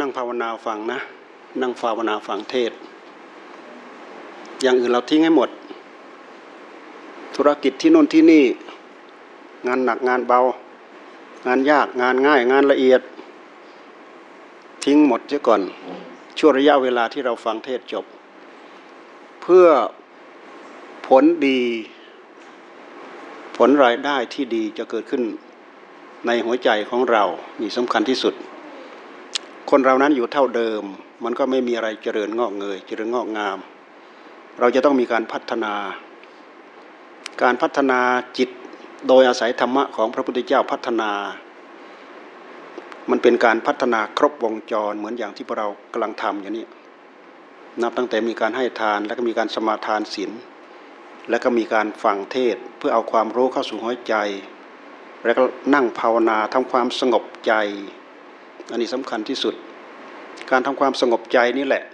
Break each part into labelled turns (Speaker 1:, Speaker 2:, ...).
Speaker 1: นั่งภาวนาฟังนะ นั่งภาวนาฟังเทศ อย่างอื่นเราทิ้งให้หมด ธุรกิจที่นู่นที่นี่ งานหนักงานเบา งานยากงานง่าย งานละเอียด ทิ้งหมดเสียก่อน ช่วงระยะเวลาที่เราฟังเทศจบ เพื่อผลดี ผลรายได้ที่ดีจะเกิดขึ้น ในหัวใจของเรานี่สำคัญที่สุด คนเรานั้นอยู่เท่าเดิม มันก็ไม่มีอะไรเจริญงอกเงย เจริญงอกงาม เราจะต้องมีการพัฒนา การพัฒนาจิตโดยอาศัยธรรมะของพระพุทธเจ้าพัฒนา มันเป็นการพัฒนาครบวงจรเหมือนอย่างที่พวกเรากำลังทำอย่างนี้นับตั้งแต่มีการให้ทานแล้วก็มีการสมาทานศีลแล้วก็มีการฟังเทศเพื่อเอาความรู้เข้าสู่หัวใจ แล้วก็นั่งภาวนาทำความสงบใจ อันนี้สำคัญที่สุด การทำความสงบใจนี่แหละ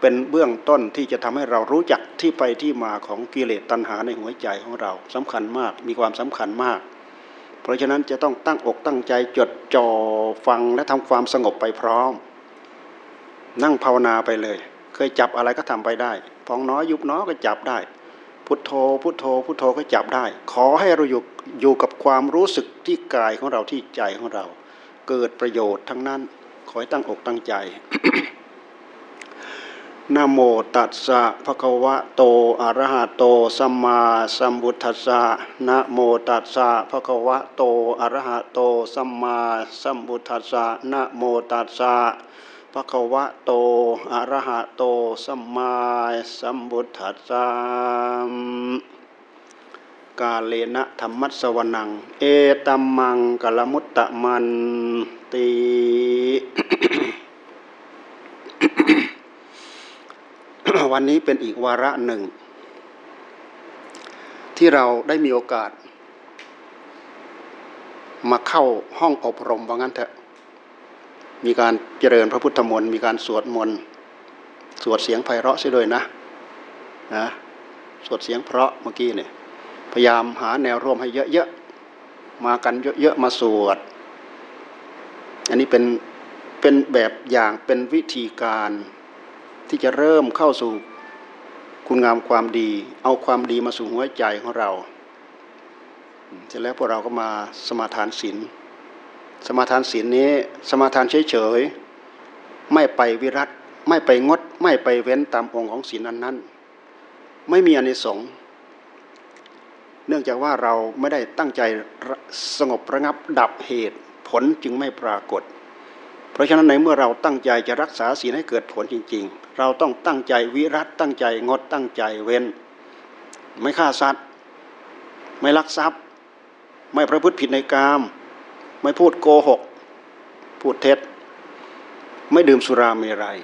Speaker 1: เป็นเบื้องต้นที่จะทำให้เรารู้จักที่ไปที่มาของกิเลสตัณหาในหัวใจของเราสำคัญมากมีความสำคัญมาก เพราะฉะนั้นจะต้องตั้งอกตั้งใจจดจ่อฟังและทำความสงบไปพร้อม นั่งภาวนาไปเลย เคยจับอะไรก็ทำไปได้พองน้อยยุบน้อยก็จับได้ พุทโธพุทโธพุทโธก็จับได้ ขอให้เราอยู่อยู่กับความรู้สึกที่กายของเราที่ใจของเรา เกิดประโยชน์ทั้งนั้น ขอให้ตั้งอกตั้งใจนะโมตัสสะภะคะวะโตอะระหะโตสัมมาสัมพุทธัสสะนะโมตัสสะภะคะวะโตอะระหะโตสัมมาสัมพุทธัสสะนะโมตัสสะ ภะคะวะโตอะระหะโตสัมมาสัมพุทธัสสะกาเลนะธรรมัสสวนัง เอตัมมังกลมุตตะมันตีวันนี้เป็นอีกวาระหนึ่ง ที่เราได้มีโอกาส มาเข้าห้องอบรมว่างั้นเถอะ มีการเจริญพระพุทธมนต์มีการสวดมนต์สวดเสียงไพเราะเสียด้วยนะนะสวดเสียงเพราะเมื่อกี้เนี่ยพยายามหาแนวร่วมให้เยอะๆมากันเยอะๆมาสวด อันนี้เป็นเป็นแบบอย่างเป็นวิธีการที่จะเริ่มเข้าสู่คุณงามความดี เอาความดีมาสู่หัวใจของเรา เสร็จแล้วพวกเราก็มาสมาทานศีล สมาทานศีลนี้สมาทานเฉยๆไม่ไปวิรัตไม่ไปงด ไม่ไปเว้นตามองค์ของศีลนั้นๆ ไม่มีอนิสงส์เนื่องจากว่าเราไม่ได้ตั้งใจสงบระงับดับเหตุผลจึงไม่ปรากฏ เพราะฉะนั้นในเมื่อเราตั้งใจจะรักษาศีลให้เกิดผลจริง ๆ เราต้องตั้งใจวิรัตตั้งใจงดตั้งใจเว้น ไม่ฆ่าสัตว์ ไม่ลักทรัพย์ ไม่ประพฤติผิดในกาม ไม่พูดโกหก พูดเท็จ ไม่ดื่มสุราเมรัย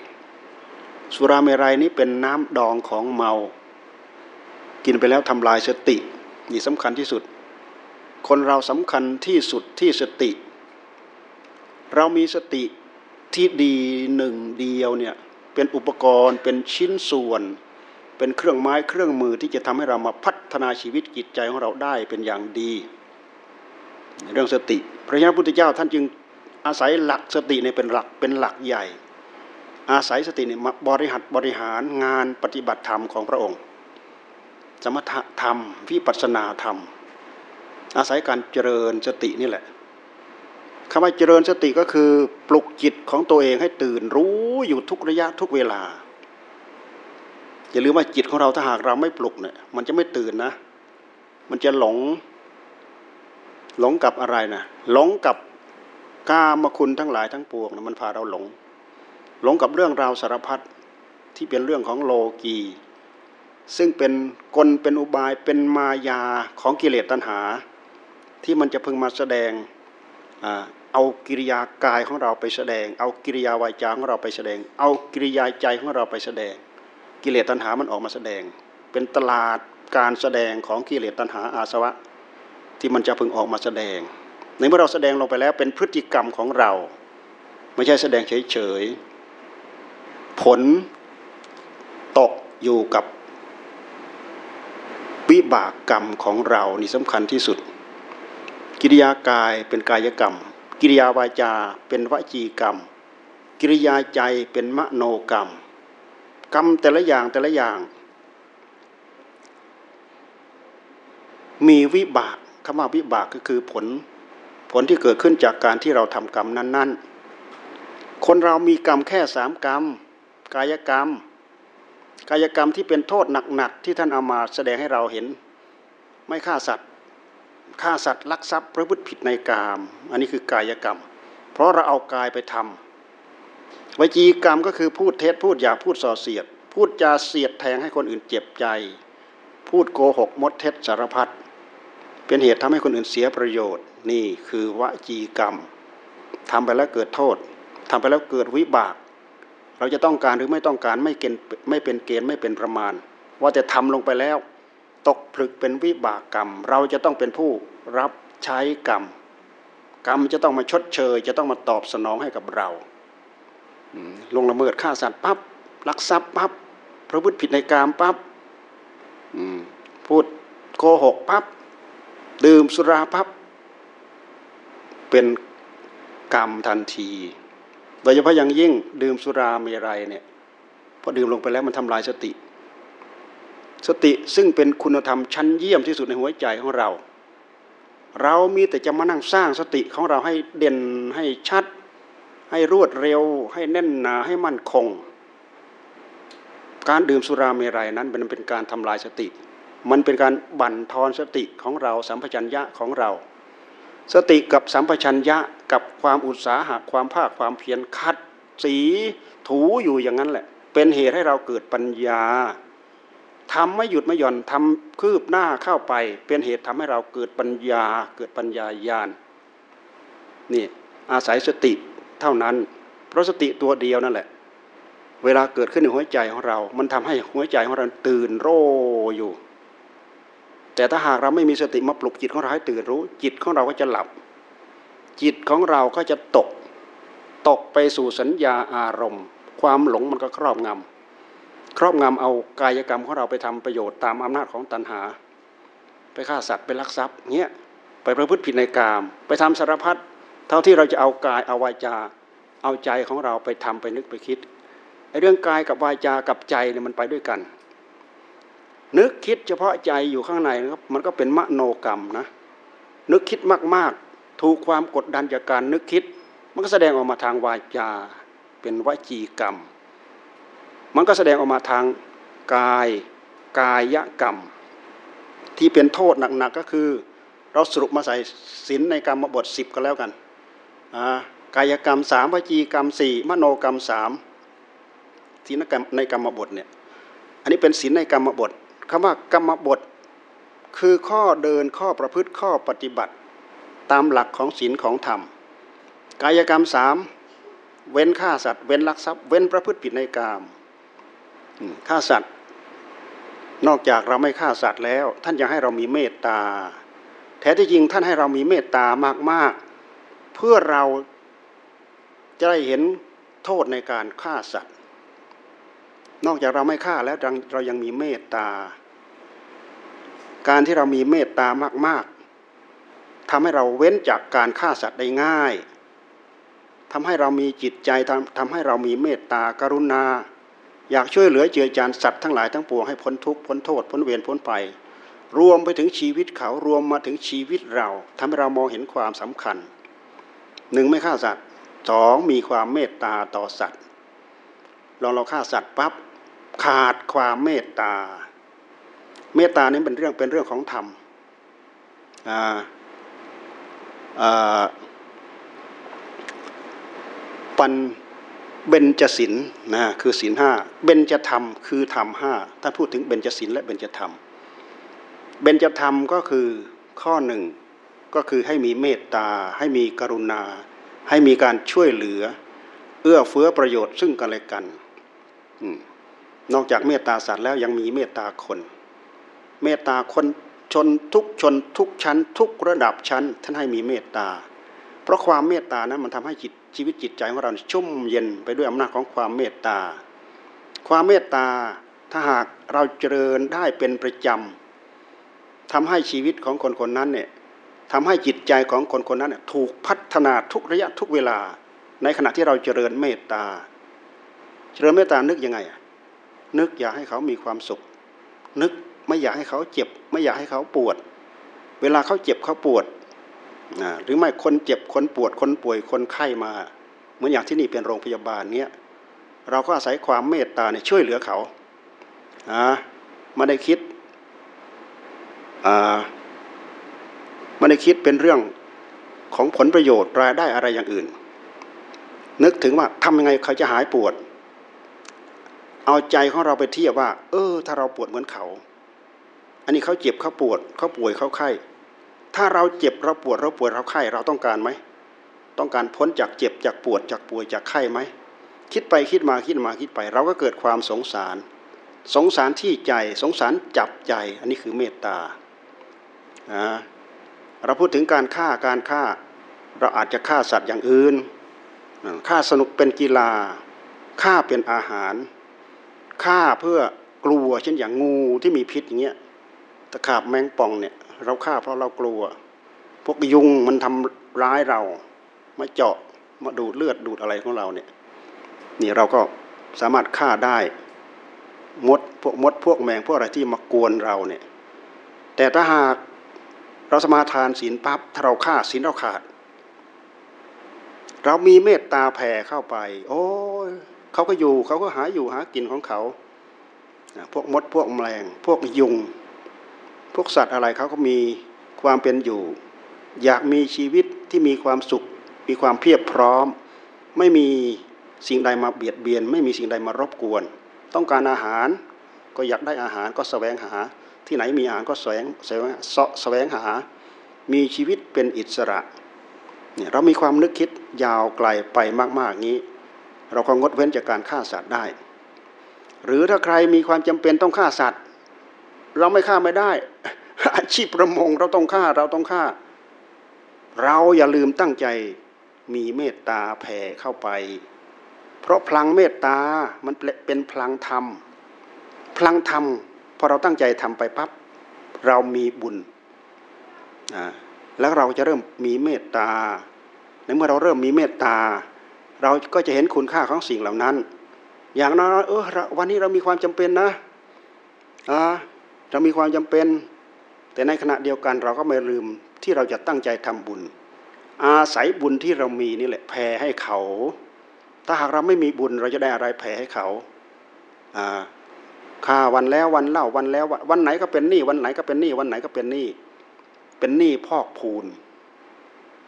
Speaker 1: สุราเมรัยนี้เป็นน้ำดองของเมา กินไปแล้วทำลายสตินี่สำคัญที่สุด คนเราสำคัญที่สุดที่สติ เรามีสติที่ดีหนึ่งเดียวเนี่ยเป็นอุปกรณ์เป็นชิ้นส่วน เป็นเครื่องไม้เครื่องมือที่จะทำให้เรามาพัฒนาชีวิตจิตใจของเราได้เป็นอย่างดี เรื่องสติ พระยาพุทธเจ้าท่านจึงอาศัยหลักสติเนี่ยเป็นหลักเป็นหลักใหญ่ อาศัยสติเนี่ยมาบริหัดบริหารงานปฏิบัติธรรมของพระองค์ สมถะธรรมวิปัสสนาธรรม อาศัยการเจริญสตินี่แหละคำว่าเจริญสติก็คือปลุกจิตของตัวเองให้ตื่นรู้อยู่ทุกระยะทุกเวลา อย่าลืมว่าจิตของเราถ้าหากเราไม่ปลุกเนี่ยมันจะไม่ตื่นนะ มันจะหลง หลงกับอะไรนะหลงกับกามคุณทั้งหลายทั้งปวงนะมันพาเราหลง หลงกับเรื่องราวสารพัดที่เป็นเรื่องของโลกีซึ่งเป็นกลเป็นอุบายเป็นมายาของกิเลสตัณหา ที่มันจะพึงมาแสดงเอากิริยากายของเราไปแสดง เอากิริยาวายจาของเราไปแสดง เอากิริยาใจของเราไปแสดง กิเลสตัณหามันออกมาแสดง เป็นตลาดการแสดงของกิเลสตัณหาอาสวะ ที่มันจะพึงออกมาแสดง ในเมื่อเราแสดงลงไปแล้วเป็นพฤติกรรมของเรา ไม่ใช่แสดงเฉยๆผลตกอยู่กับวิบากกรรมของเรานี่สำคัญที่สุด กิริยากายเป็นกายกรรม กิริยาวาจาเป็นวจีกรรม กิริยาใจเป็นมโนกรรม กรรมแต่ละอย่างแต่ละอย่าง มีวิบาก คำว่าวิบากก็คือผลผลที่เกิดขึ้นจากการที่เราทำกรรมนั้น ๆ คนเรามีกรรมแค่สามกรรม กายกรรม กายกรรมที่เป็นโทษหนักๆที่ท่านเอามาแสดงให้เราเห็น ไม่ฆ่าสัตว์ฆ่าสัตว์ลักทรัพย์ประพฤติผิดในกาม อันนี้คือกายกรรม เพราะเราเอากายไปทำวจีกรรมก็คือพูดเท็จพูดอย่าพูดส่อเสียด พูดจาเสียดแทงให้คนอื่นเจ็บใจ พูดโกหกมดเท็จสารพัด เป็นเหตุทำให้คนอื่นเสียประโยชน์นี่คือวจีกรรมทำไปแล้วเกิดโทษทำไปแล้วเกิดวิบาก เราจะต้องการหรือไม่ต้องการไม่เกณฑ์ไม่เป็นเกณฑ์ไม่เป็นประมาณ ว่าจะทำลงไปแล้ว ตกผลึกเป็นวิบากกรรม เราจะต้องเป็นผู้รับใช้กรรม กรรมจะต้องมาชดเชย จะต้องมาตอบสนองให้กับเราลงละเมิดฆ่าสัตว์ปั๊บลักทรัพย์ปั๊บพระพุทธผิดในกรรมปั๊บพูดโกหกปั๊บ ดื่มสุราปั๊บเป็นกรรมทันที โดยเฉพาะอย่างยิ่งดื่มสุราเมรัยเนี่ยพอดื่มลงไปแล้วมันทำลายสติ สติซึ่งเป็นคุณธรรมชั้นเยี่ยมที่สุดในหัวใจของเรา เรามีแต่จะมานั่งสร้างสติของเราให้เด่นให้ชัด ให้รวดเร็ว ให้แน่นหนาให้มั่นคง การดื่มสุราเมรัยนั้นมันเป็นการทำลายสติ มันเป็นการบั่นทอนสติของเราสัมปชัญญะของเรา สติกับสัมปชัญญะกับความอุตสาหะความภาคความเพียรคัดสีถูอยู่อย่างนั้นแหละ เป็นเหตุให้เราเกิดปัญญาทำไม่หยุดไม่หย่อนทำคืบหน้าเข้าไป เป็นเหตุทำให้เราเกิดปัญญาเกิดปัญญาญาณนี่อาศัยสติเท่านั้น เพราะสติตัวเดียวนั่นแหละ เวลาเกิดขึ้นในหัวใจของเรา มันทำให้หัวใจของเราตื่นโร่อยู่ แต่ถ้าหากเราไม่มีสติมาปลุกจิตของเราให้ตื่นรู้ จิตของเราก็จะหลับ จิตของเราก็จะตก ตกไปสู่สัญญาอารมณ์ ความหลงมันก็ครอบงำครอบงำเอากายกรรมของเราไปทำประโยชน์ตามอำนาจของตัณหา ไปฆ่าสัตว์ไปลักทรัพย์เงี้ยไปประพฤติผิดในกาม ไปทำสารพัดเท่าที่เราจะเอากายเอาวาจา เอาใจของเราไปทำไปนึกไปคิดไอ้เรื่องกายกับวาจากับใจเนี่ยมันไปด้วยกัน นึกคิดเฉพาะใจอยู่ข้างในนะครับมันก็เป็นมโนกรรมนะ นึกคิดมากๆ ถูกความกดดันจากการนึกคิด มันก็แสดงออกมาทางวาจา เป็นวจีกรรม มันก็แสดงออกมาทางกายกายกรรม ที่เป็นโทษหนักๆก็คือ เราสรุปมาใส่ศีลในกรรมบทสิบก็แล้วกันกายกรรมสามวจีกรรมสี่มโนกรรมสามศีลในกรรมบทเนี่ยอันนี้เป็นศีลในกรรมบท คำว่ากรรมบท คือข้อเดินข้อประพฤติข้อปฏิบัติ ตามหลักของศีลของธรรม กายกรรมสามเว้นฆ่าสัตว์เว้นลักทรัพย์เว้นประพฤติผิดในกรรมฆ่าสัตว์ นอกจากเราไม่ฆ่าสัตว์แล้ว ท่านยังให้เรามีเมตตา แท้ที่จริงท่านให้เรามีเมตตามากๆ เพื่อเราจะได้เห็นโทษในการฆ่าสัตว์ นอกจากเราไม่ฆ่าแล้วเรายังมีเมตตา การที่เรามีเมตตามาก ๆทำให้เราเว้นจากการฆ่าสัตว์ได้ง่ายทำให้เรามีจิตใจทำทำให้เรามีเมตตากรุณา อยากช่วยเหลือเจือจานสัตว์ทั้งหลายทั้งปวงให้พ้นทุกข์พ้นโทษพ้นเวรพ้นไปรวมไปถึงชีวิตเขารวมมาถึงชีวิตเราทำให้เรามองเห็นความสำคัญหนึ่งไม่ฆ่าสัตว์สองมีความเมตตาต่อสัตว์ลองเราฆ่าสัตว์ปั๊บขาดความเมตตา เมตตานี้เป็นเรื่องเป็นเรื่องของธรรมปันเบญจศีลนะคือศีลห้าเบญจธรรมคือธรรมห้าถ้าพูดถึงเบญจศีลและเบญจธรรม เบญจธรรมก็คือข้อหนึ่งก็คือให้มีเมตตา ให้มีกรุณา ให้มีการช่วยเหลือ เอื้อเฟื้อประโยชน์ซึ่งกันและกัน นอกจากเมตตาสัตว์แล้วยังมีเมตตาคน เมตตาคนชนทุกชนทุกชั้น ทุกระดับชั้น ท่านให้มีเมตตา เพราะความเมตตานั้นมันทำให้จิตชีวิตจิตใจของเราชุ่มเย็นไปด้วยอำนาจของความเมตตา ความเมตตาถ้าหากเราเจริญได้เป็นประจำทำให้ชีวิตของคนคนนั้นเนี่ยทำให้จิตใจของคนคนนั้นเนี่ยถูกพัฒนาทุกระยะทุกเวลา ในขณะที่เราเจริญเมตตา เจริญเมตตานึกยังไงนึกอยากให้เขามีความสุข นึก ไม่อยากให้เขาเจ็บ ไม่อยากให้เขาปวด เวลาเขาเจ็บเขาปวดหรือไม่คนเจ็บคนปวดคนป่วยคนไข้มา เหมือนอย่างที่นี่เป็นโรงพยาบาลเนี้ยเราก็อาศัยความเมตตาเนี่ยช่วยเหลือเขาอ่าไม่ได้คิดอ่าไม่ได้คิดเป็นเรื่องของผลประโยชน์รายได้อะไรอย่างอื่น นึกถึงว่าทำยังไงเขาจะหายปวด เอาใจของเราไปเทียบว่า เออ ถ้าเราปวดเหมือนเขา อันนี้เขาเจ็บเขาปวดเขาป่วยเขาไข้ ถ้าเราเจ็บเราปวดเราป่วยเราไข้เราต้องการไหมต้องการพ้นจากเจ็บจากปวดจากป่วยจากไข้ไหมคิดไปคิดมาคิดมาคิดไป เราก็เกิดความสงสาร สงสารที่ใจสงสารจับใจ อันนี้คือเมตตาเราพูดถึงการฆ่าการฆ่า เราอาจจะฆ่าสัตว์อย่างอื่นฆ่าสนุกเป็นกีฬาฆ่าเป็นอาหารฆ่าเพื่อกลัวเช่นอย่างงูที่มีพิษอย่างเงี้ย ตะขาบแมงป่องเนี่ย เราฆ่าเพราะเรากลัว พวกยุงมันทำร้ายเรา มาเจาะมาดูดเลือดดูดอะไรของเราเนี่ย นี่เราก็สามารถฆ่าได้มดพวกมดพวกแมงพวกอะไรที่มากวนเราเนี่ย แต่ถ้าหากเราสมาทานศีลปั๊บถ้าเราฆ่าศีลเราขาด เรามีเมตตาแผ่เข้าไป โอ้ยเขาก็อยู่เขาก็หาอยู่หากินของเขา พวกมดพวกแมลง พวกยุง พวกสัตว์อะไรเขาก็มีความเป็นอยู่ อยากมีชีวิตที่มีความสุข มีความเพียบพร้อม ไม่มีสิ่งใดมาเบียดเบียน ไม่มีสิ่งใดมารบกวน ต้องการอาหารก็อยากได้อาหารก็แสวงหา ที่ไหนมีอาหารก็แสวงแสวงแสวงหา มีชีวิตเป็นอิสระเนี่ยเรามีความนึกคิดยาวไกลไปมากๆนี้ เราก็งดเว้นจากการฆ่าสัตว์ได้ หรือถ้าใครมีความจำเป็นต้องฆ่าสัตว์ เราไม่ฆ่าไม่ได้ อาชีพประมงเราต้องฆ่าเราต้องฆ่า เราอย่าลืมตั้งใจมีเมตตาแผ่เข้าไป เพราะพลังเมตตา มันเป็นพลังธรรม พลังธรรมพอเราตั้งใจทำไปปับ๊บเรามีบุญแล้วเราจะเริ่มมีเมตตา ในเมื่อเราเริ่มมีเมตตา เราก็จะเห็นคุณค่าของสิ่งเหล่านั้น อย่างน้อยเออวันนี้เรามีความจำเป็นนะ เรามีความจำเป็น แต่ในขณะเดียวกันเราก็ไม่ลืมที่เราจะตั้งใจทำบุญ อาศัยบุญที่เรามีนี่แหละแผ่ให้เขา ถ้าหากเราไม่มีบุญเราจะได้อะไรแผ่ให้เขาค่าวันแล้ววันเล่าวันแล้ววันไหนก็เป็นหนี้วันไหนก็เป็นหนี้วันไหนก็เป็นหนี้เป็นหนี้พอกพูน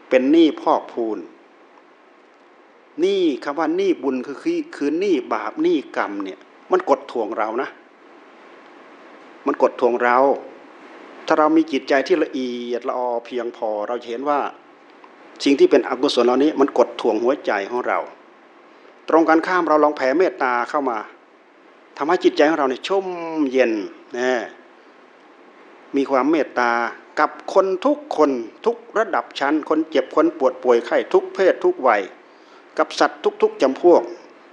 Speaker 1: เป็นหนี้พอกพูนหนี้คำว่าหนี้บุญคือคือคือหนี้บาปหนี้กรรมเนี่ยมันกดทวงเรานะ มันกดทวงเรา ถ้าเรามีจิตใจที่ละเอียดละออเพียงพอ เราเห็นว่าสิ่งที่เป็นอกุศลเหล่านี้ มันกดทวงหัวใจของเรา ตรงกันข้ามเราลองแผ่เมตตาเข้ามาทำให้จิตใจของเราเนี่ยชุ่มเย็นนะมีความเมตตากับคนทุกคนทุกระดับชั้น คนเจ็บคนปวดป่วยไข้ทุกเพศทุกวัยกับสัตว์ทุก ๆจำพวก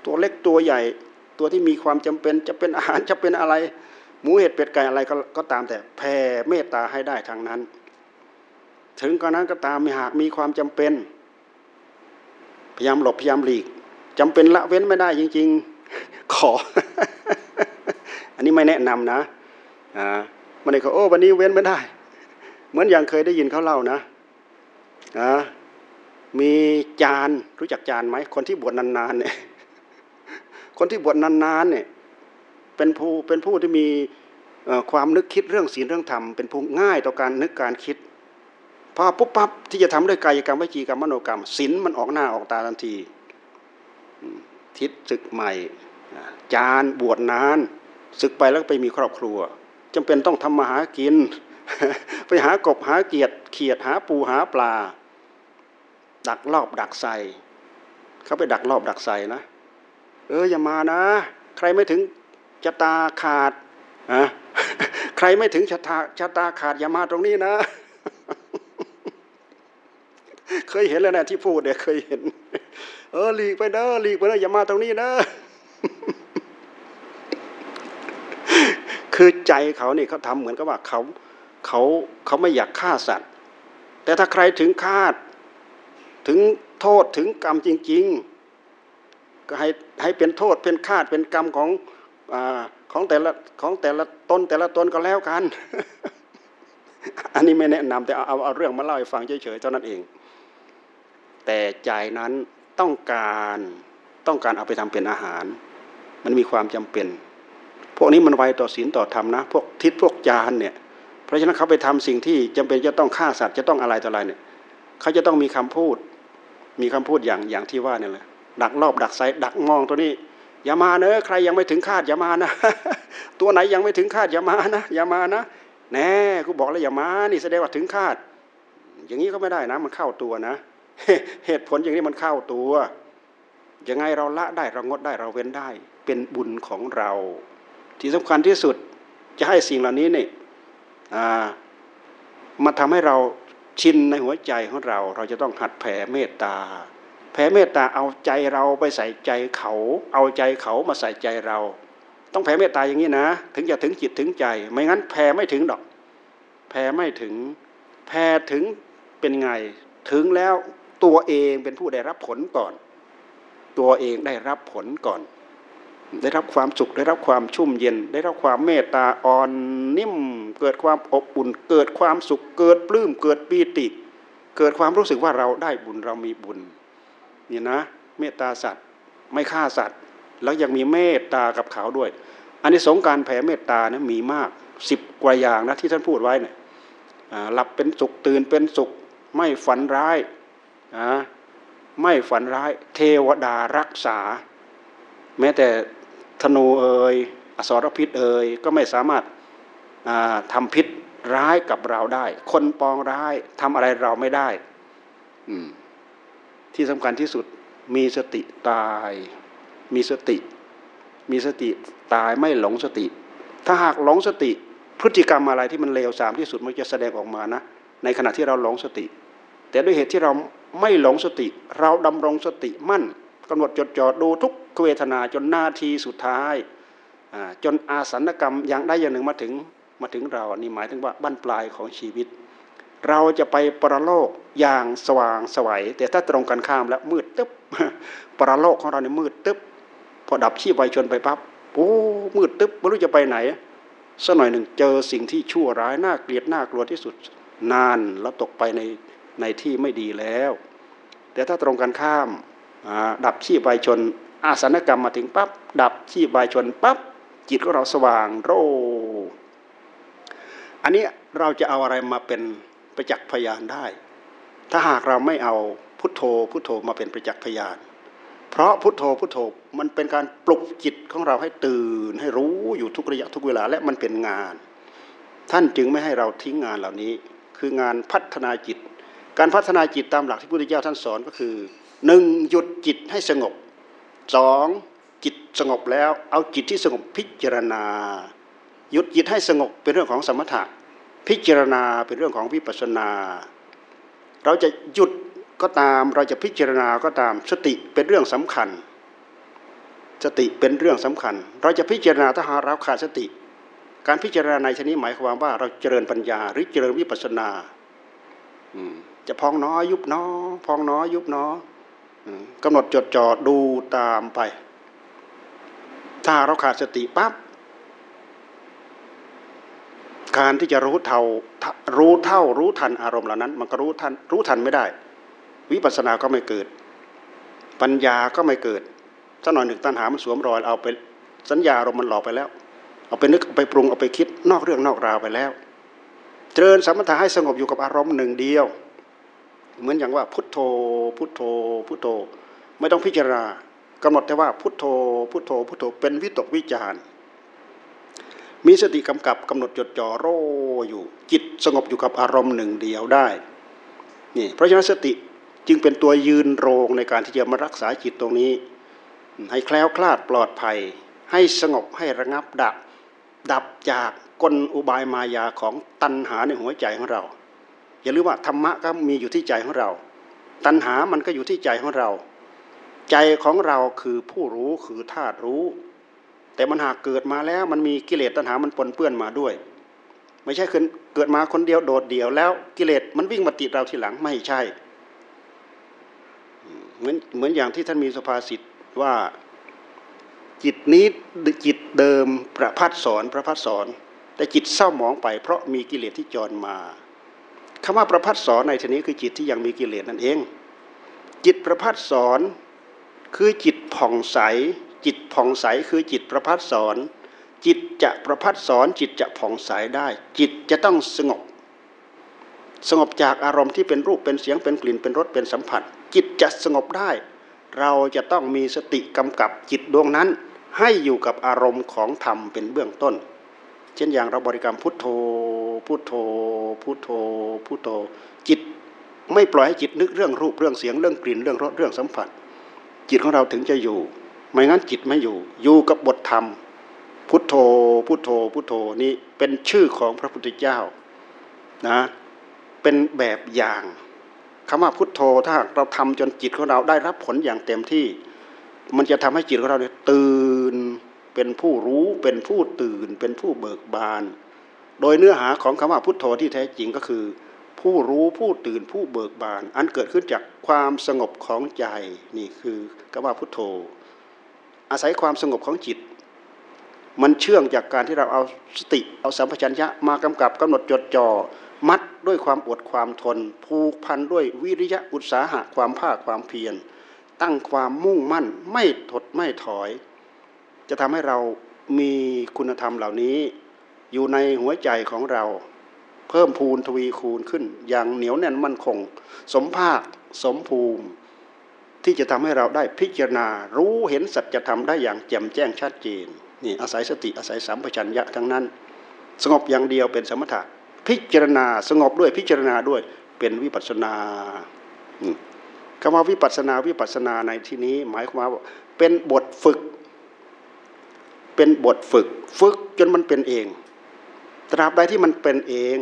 Speaker 1: ตัวเล็กตัวใหญ่ ตัวที่มีความจำเป็นจะเป็นอาหารจะเป็นอะไร หมูเห็ดเป็ดไก่อะไรก็ก็ตามแต่แผ่เมตตาให้ได้ทางนั้น ถึงกระนั้นก็ตามมีหากมีความจำเป็น พยายามหลบพยายามหลีกจำเป็นละเว้นไม่ได้จริง ๆ ขอ อันนี้ไม่แนะนำนะอ่ามันเลยเขาโอ้วันนี้เว้นไม่ได้ เหมือนอย่างเคยได้ยินเขาเล่านะอ่ามีจานรู้จักจานไหมคนที่บวชนานๆเนี่ยคนที่บวชนานๆเนี่ย เป็นผู้เป็นผู้ที่มีความนึกคิดเรื่องศีลเรื่องธรรมเป็นผู้ง่ายต่อการนึกการคิดพอปุ๊บปั๊บที่จะทำด้วยกายกรรมวิจีกรรมมโนกรรมศีลมันออกหน้าออกตาทันที ทิศศึกใหม่ จานบวชนานศึกไปแล้วไปมีครอบครัวจำเป็นต้องทำมาหากิน ไปหากบหาเกียดเขียดหาปูหาปลา ดักรอบดักใส่เขาไปดักรอบดักใส่นะ เอออย่ามานะ ใครไม่ถึง ชะตาขาดอะใครไม่ถึงชะตาชะตาขาดอย่ามาตรงนี้นะ เคยเห็นแล้วนะที่พูดเนี่ยเคยเห็น เออหลีกไปเด้อหลีกไปเด้ออย่ามาตรงนี้นะคือใจเขาเนี่ยเขาทำเหมือนกับว่าเขาเขาเขาไม่อยากฆ่าสัตว์ แต่ถ้าใครถึงคาด ถึงโทษถึงกรรมจริง ๆ ก็ให้ให้เป็นโทษเป็นคาดเป็นกรรมของ ของแต่ละของแต่ละตนแต่ละตนก็แล้วกัน อันนี้ไม่แนะนำแต่เอาเอาเรื่องมาเล่าให้ฟังเฉยๆเท่านั้นเอง แต่ใจนั้นต้องการต้องการเอาไปทำเป็นอาหาร มันมีความจำเป็น พวกนี้มันไวต่อศีลต่อธรรมนะ พวกทิศพวกจานเนี่ย เพราะฉะนั้นเขาไปทำสิ่งที่จำเป็นจะต้องฆ่าสัตว์จะต้องอะไรต่ออะไรเนี่ยเขาจะต้องมีคำพูด มีคำพูดอย่างอย่างที่ว่าเนี่ยแหละดักรอบดักไซดักมองตัวนี้ อย่ามาเนอะใครยังไม่ถึงคาดอย่ามานะ ตัวไหนยังไม่ถึงคาดอย่ามานะอย่ามานะแน่กูบอกแล้วอย่ามานี่แสดงว่าถึงคาด อย่างนี้ก็ไม่ได้นะ มันเข้าตัวนะ เหตุผลอย่างนี้มันเข้าตัวยังไงเราละได้เรางดได้เราเว้นได้ เป็นบุญของเรา ที่สำคัญที่สุดจะให้สิ่งเหล่านี้เนี่ยมาทำให้เราชินในหัวใจของเรา เราจะต้องหัดแผ่เมตตา แผ่เมตตาเอาใจเราไปใส่ใจเขา เอาใจเขามาใส่ใจเรา ต้องแผ่เมตตาอย่างนี้นะ ถึงจะถึงจิตถึงใจ ไม่งั้นแผ่ไม่ถึงดอก แผ่ไม่ถึง แผ่ถึงเป็นไง ถึงแล้วตัวเองเป็นผู้ได้รับผลก่อน ตัวเองได้รับผลก่อน ได้รับความสุขได้รับความชุ่มเย็น ได้รับความเมตตาอ่อนนิ่ม เกิดความอบอุ่น เกิดความสุขเกิดปลื้มเกิดปีติ เกิดความรู้สึกว่าเราได้บุญเรามีบุญ นี่นะเมตตาสัตว์ไม่ฆ่าสัตว์ แล้วยังมีเมตตากับเขาด้วย อันนี้สงการแผ่เมตตานะมีมากสิบกว่าอย่างนะที่ท่านพูดไว้เนี่ยหลับเป็นสุขตื่นเป็นสุขไม่ฝันร้ายนะไม่ฝันร้าย เทวดารักษา แม้แต่ธนูเอ่ยอสรพิษเอ่ยก็ไม่สามารถทำพิษร้ายกับเราได้ คนปองร้ายทำอะไรเราไม่ได้ ที่สำคัญที่สุดมีสติตาย มีสติ มีสติตายไม่หลงสติ ถ้าหากหลงสติ พฤติกรรมอะไรที่มันเลวทรามที่สุดมันจะแสดงออกมานะ ในขณะที่เราหลงสติ แต่ด้วยเหตุที่เราไม่หลงสติ เราดำรงสติมั่นกำหนดจดจ่อดูทุกเวทนาจนนาทีสุดท้าย จนอาสันกรรมอย่างได้อย่างหนึ่งมาถึงมาถึงเราอันี่หมายถึงว่าบั้นปลายของชีวิต เราจะไปปรโลกอย่างสว่างสวัยแต่ถ้าตรงกันข้ามแล้วมืดตึ๊บปรโลกของเราเนี่ยมืดตึ๊บพอดับชีพไปชนไปปั๊บโอ้มืดตึ๊บไม่รู้จะไปไหนสักหน่อยหนึ่งเจอสิ่งที่ชั่วร้ายน่าเกลียดน่ากลัวที่สุดนานแล้วตกไปในในที่ไม่ดีแล้ว แต่ถ้าตรงกันข้ามดับชีพไปชน อาสนกรรมมาถึงปับ๊บดับชีพไปชนปับ๊บจิตของเราสว่างโรอันนี้เราจะเอาอะไรมาเป็น ประจักษ์พยานได้ ถ้าหากเราไม่เอาพุทโธพุทโธมาเป็นประจักษ์พยาน เพราะพุทโธพุทโธมันเป็นการปลุกจิตของเราให้ตื่นให้รู้อยู่ทุกระยะทุกเวลาและมันเป็นงาน ท่านจึงไม่ให้เราทิ้งงานเหล่านี้ คืองานพัฒนาจิต การพัฒนาจิตตามหลักที่พุทธเจ้าท่านสอนก็คือหนึ่งหยุดจิตให้สงบสองจิตสงบแล้วเอาจิตที่สงบพิจารณา หยุดจิตให้สงบเป็นเรื่องของสมถะ พิจารณาเป็นเรื่องของวิปัสนา เราจะหยุดก็ตามเราจะพิจารณาก็ตาม สติเป็นเรื่องสำคัญ สติเป็นเรื่องสำคัญ เราจะพิจารณาถ้าหาเราขาดสติ การพิจารณาในชนิดหมายความว่าเราเจริญปัญญาหรือเจริญวิปัสนาจะพองน้อยยุบน้อพองน้อยยุบน้อกำหนดจดจ่อดูตามไป ถ้าเราขาดสติปั๊บ การที่จะรู้เท่ารู้เท่ารู้ทันอารมณ์เหล่านั้น มันก็รู้ทันรู้ทันไม่ได้ วิปัสสนาก็ไม่เกิด ปัญญาก็ไม่เกิดสักหน่อยหนึ่งตัณหามันสวมรอยเอาไปสัญญาอารมณ์มันหลอกไปแล้ว เอาไปนึกเอาไปปรุงเอาไปคิดนอกเรื่องนอกราวไปแล้ว เจริญสมถะให้สงบอยู่กับอารมณ์หนึ่งเดียว เหมือนอย่างว่าพุทโธพุทโธพุทโธ ไม่ต้องพิจารณากำหนดแต่ว่าพุทโธพุทโธพุทโธเป็นวิตกวิจารณ์ มีสติกำกับกำหนดจดจ่อโรอยู่จิตสงบอยู่กับอารมณ์หนึ่งเดียวได้นี่เพราะฉะนั้นสติจึงเป็นตัวยืนโรงในการที่จะมารักษาจิตตรงนี้ ให้แคล้วคลาดปลอดภัย ให้สงบให้ระงับดับ ดับจากกลอุบายมายาของตัณหาในหัวใจของเรา อย่าลืมว่าธรรมะก็มีอยู่ที่ใจของเรา ตัณหามันก็อยู่ที่ใจของเรา ใจของเราคือผู้รู้คือธาตุรู้ แต่มันหากเกิดมาแล้วมันมีกิเลสตัณหามันปนเปื้อนมาด้วย ไม่ใช่เกิดมาคนเดียวโดดเดี่ยวแล้วกิเลสมันวิ่งมาติดเราทีหลังไม่ใช่ เหมือนเหมือนอย่างที่ท่านมีสภาษิตว่าจิตนี้จิตเดิมประพัดสอนประพัดสอน แต่จิตเศร้าหมองไปเพราะมีกิเลสที่จรมาคำว่าประพัดสอนในทีนี้คือจิตที่ยังมีกิเลสนั่นเอง จิตประพัดสอนคือจิตผ่องใส จิตผ่องใสคือจิตประพัดสอน จิตจะประพัดสอนจิตจะผ่องใสได้ จิตจะต้องสงบ สงบจากอารมณ์ที่เป็นรูปเป็นเสียงเป็นกลิ่นเป็นรสเป็นสัมผัส จิตจะสงบได้ เราจะต้องมีสติกำกับจิตดวงนั้น ให้อยู่กับอารมณ์ของธรรมเป็นเบื้องต้น เช่นอย่างเราบริกรรมพุทโธพุทโธพุทโธพุทโธ จิตไม่ปล่อยให้จิตนึกเรื่องรูปเรื่องเสียงเรื่องกลิ่นเรื่องรสเรื่องสัมผัส จิตของเราถึงจะอยู่ ไม่งั้นจิตไม่อยู่ อยู่กับบทธรรม พุทโธ พุทโธ พุทโธนี้เป็นชื่อของพระพุทธเจ้านะเป็นแบบอย่างคำว่าพุทโธถ้าเราทำจนจิตของเราได้รับผลอย่างเต็มที่ มันจะทำให้จิตของเราเนี่ยตื่นเป็นผู้รู้เป็นผู้ตื่น เป็นผู้เบิกบาน โดยเนื้อหาของคำว่าพุทโธที่แท้จริงก็คือ ผู้รู้ผู้ตื่นผู้เบิกบาน อันเกิดขึ้นจากความสงบของใจนี่คือคำว่าพุทโธ อาศัยความสงบของจิต มันเชื่องจากการที่เราเอาสติเอาสัมปชัญญะมากำกับกำหนดจดจ่อมัดด้วยความอดความทน ผูกพันด้วยวิริยะอุตสาหะความภาคความเพียร ตั้งความมุ่งมั่นไม่ถดไม่ถอย จะทำให้เรามีคุณธรรมเหล่านี้ อยู่ในหัวใจของเรา เพิ่มพูนทวีคูณขึ้น อย่างเหนียวแน่นมั่นคง สมภาคสมภูมิ ที่จะทำให้เราได้พิจารณารู้เห็นสัจธรรมได้อย่างแจ่มแจ้งชัดเจนนี่อาศัยสติอาศัยสัมปชัญญะทั้งนั้น สงบอย่างเดียวเป็นสมถะพิจารณาสงบด้วยพิจารณาด้วยเป็นวิปัสนาคำว่าวิปัสนาวิปัสนาในที่นี้ หมายความว่าเป็นบทฝึก เป็นบทฝึก ฝึกจนมันเป็นเอง ตราบใดที่มันเป็นเอง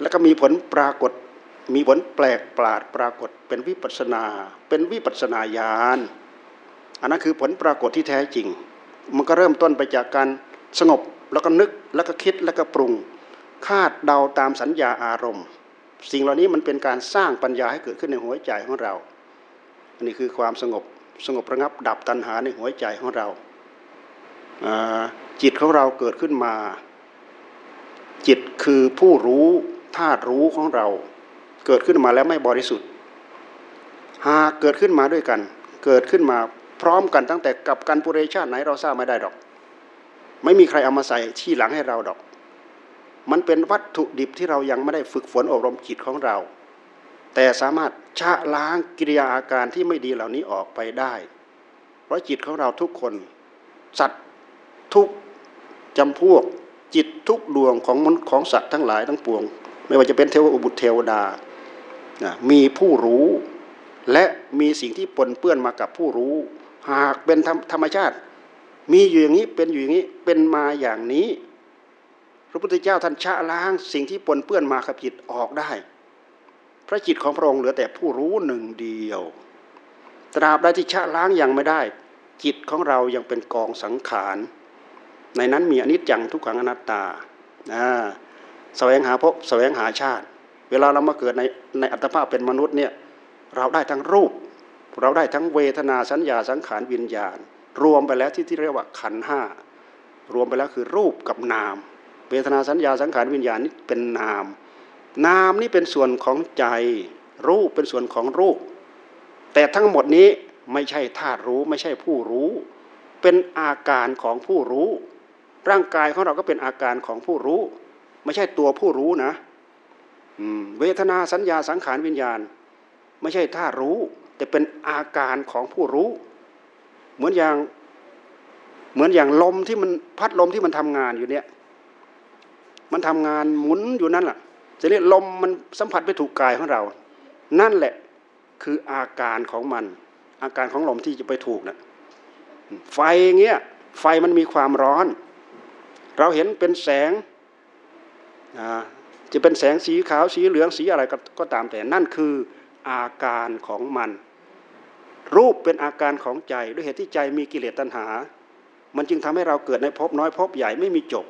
Speaker 1: แล้วก็มีผลปรากฏ มีผลแปลกปราดปรากฏเป็นวิปัสนา เป็นวิปัสนาญาณอันนั้นคือผลปรากฏที่แท้จริง มันก็เริ่มต้นไปจากการสงบแล้วก็นึกแล้วก็คิดแล้วก็ปรุง คาดเดาตามสัญญาอารมณ์ สิ่งเหล่านี้มันเป็นการสร้างปัญญาให้เกิดขึ้นในหัวใจของเรา อันนี้คือความสงบสงบระงับดับตัณหาในหัวใจของเรา จิตของเราเกิดขึ้นมา จิตคือผู้รู้ธาตุรู้ของเรา เกิดขึ้นมาแล้วไม่บริสุทธิ์ หากเกิดขึ้นมาด้วยกัน เกิดขึ้นมาพร้อมกันตั้งแต่กับกันปุเรชาติไหนเราทราบไม่ได้ดอก ไม่มีใครเอามาใส่ที่หลังให้เราดอก มันเป็นวัตถุดิบที่เรายังไม่ได้ฝึกฝนอบรมจิตของเรา แต่สามารถชะล้างกิริยาอาการที่ไม่ดีเหล่านี้ออกไปได้ เพราะจิตของเราทุกคนสัตว์ทุกจำพวกจิตทุกดวงของของสัตว์ทั้งหลายทั้งปวง ไม่ว่าจะเป็นเทวบุตรเทวดา มีผู้รู้ และมีสิ่งที่ปนเปื้อนมากับผู้รู้ หากเป็นธรรมชาติ มีอยู่อย่างนี้เป็นอยู่อย่างนี้เป็นมาอย่างนี้ พระพุทธเจ้าท่านชะล้างสิ่งที่ปนเปื้อนมากับจิตออกได้ พระจิตของพระองค์เหลือแต่ผู้รู้หนึ่งเดียว ตราบใดที่ชะล้างยังไม่ได้ จิตของเรายังเป็นกองสังขารในนั้นมีอนิจจังทุกขังอนัตตาแสวงหาพบแสวงหาชาติ เวลาเรามาเกิดในในอัตภาพเป็นมนุษย์เนี่ยเราได้ทั้งรูป เราได้ทั้งเวทนาสัญญาสังขารวิญญาณ รวมไปแล้วที่ที่เรียกว่าขันห้ารวมไปแล้วคือรูปกับนาม เวทนาสัญญาสังขารวิญญาณนี่เป็นนาม นามนี่เป็นส่วนของใจ รูปเป็นส่วนของรูป แต่ทั้งหมดนี้ไม่ใช่ธาตุรู้ไม่ใช่ผู้รู้ เป็นอาการของผู้รู้ ร่างกายของเราก็เป็นอาการของผู้รู้ ไม่ใช่ตัวผู้รู้นะ เวทนาสัญญาสังขารวิญญาณ ไม่ใช่ธารู้ แต่เป็นอาการของผู้รู้ เหมือนอย่างเหมือนอย่างลมที่มันพัดลมที่มันทำงานอยู่เนี่ย มันทำงานหมุนอยู่นั่นแหละจะเรียกลมมันสัมผัสไปถูกกายของเรา นั่นแหละคืออาการของมัน อาการของลมที่จะไปถูกนะไฟเงี้ยไฟมันมีความร้อน เราเห็นเป็นแสง จะเป็นแสงสีขาวสีเหลืองสีอะไรก็ตามแต่นั่นคืออาการของมัน รูปเป็นอาการของใจด้วยเหตุที่ใจมีกิเลสตัณหา มันจึงทำให้เราเกิดในภพน้อยภพใหญ่ไม่มีจบ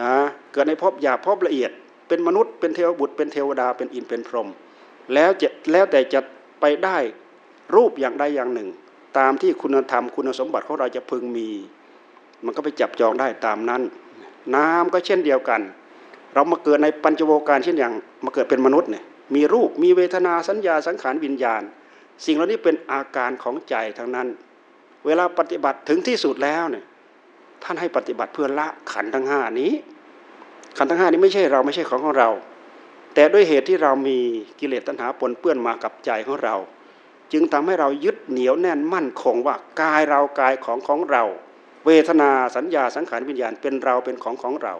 Speaker 1: นะเกิดในภพหยาบภพละเอียด เป็นมนุษย์เป็นเทวบุตรเป็นเทวดาเป็นอินเป็นพรหมแล้วจะแล้วแต่จะไปได้รูปอย่างใดอย่างหนึ่ง ตามที่คุณธรรมคุณสมบัติของเราจะพึงมี มันก็ไปจับจองได้ตามนั้น น้ำก็เช่นเดียวกัน เรามาเกิดในปัญจโวการเช่นอย่างมาเกิดเป็นมนุษย์เนี่ยมีรูปมีเวทนาสัญญาสังขารวิญญาณ สิ่งเหล่านี้เป็นอาการของใจทั้งนั้น เวลาปฏิบัติถึงที่สุดแล้วเนี่ยท่านให้ปฏิบัติเพื่อละขันทั้งห้านี้ ขันทั้งห้านี้ไม่ใช่เราไม่ใช่ของของเรา แต่ด้วยเหตุที่เรามีกิเลสตัณหาปนเปื้อนมากับใจของเรา จึงทำให้เรายึดเหนียวแน่นมั่นคงว่ากายเรากายของของเรา เวทนาสัญญาสังขารวิญญาณเป็นเราเป็นของของเรา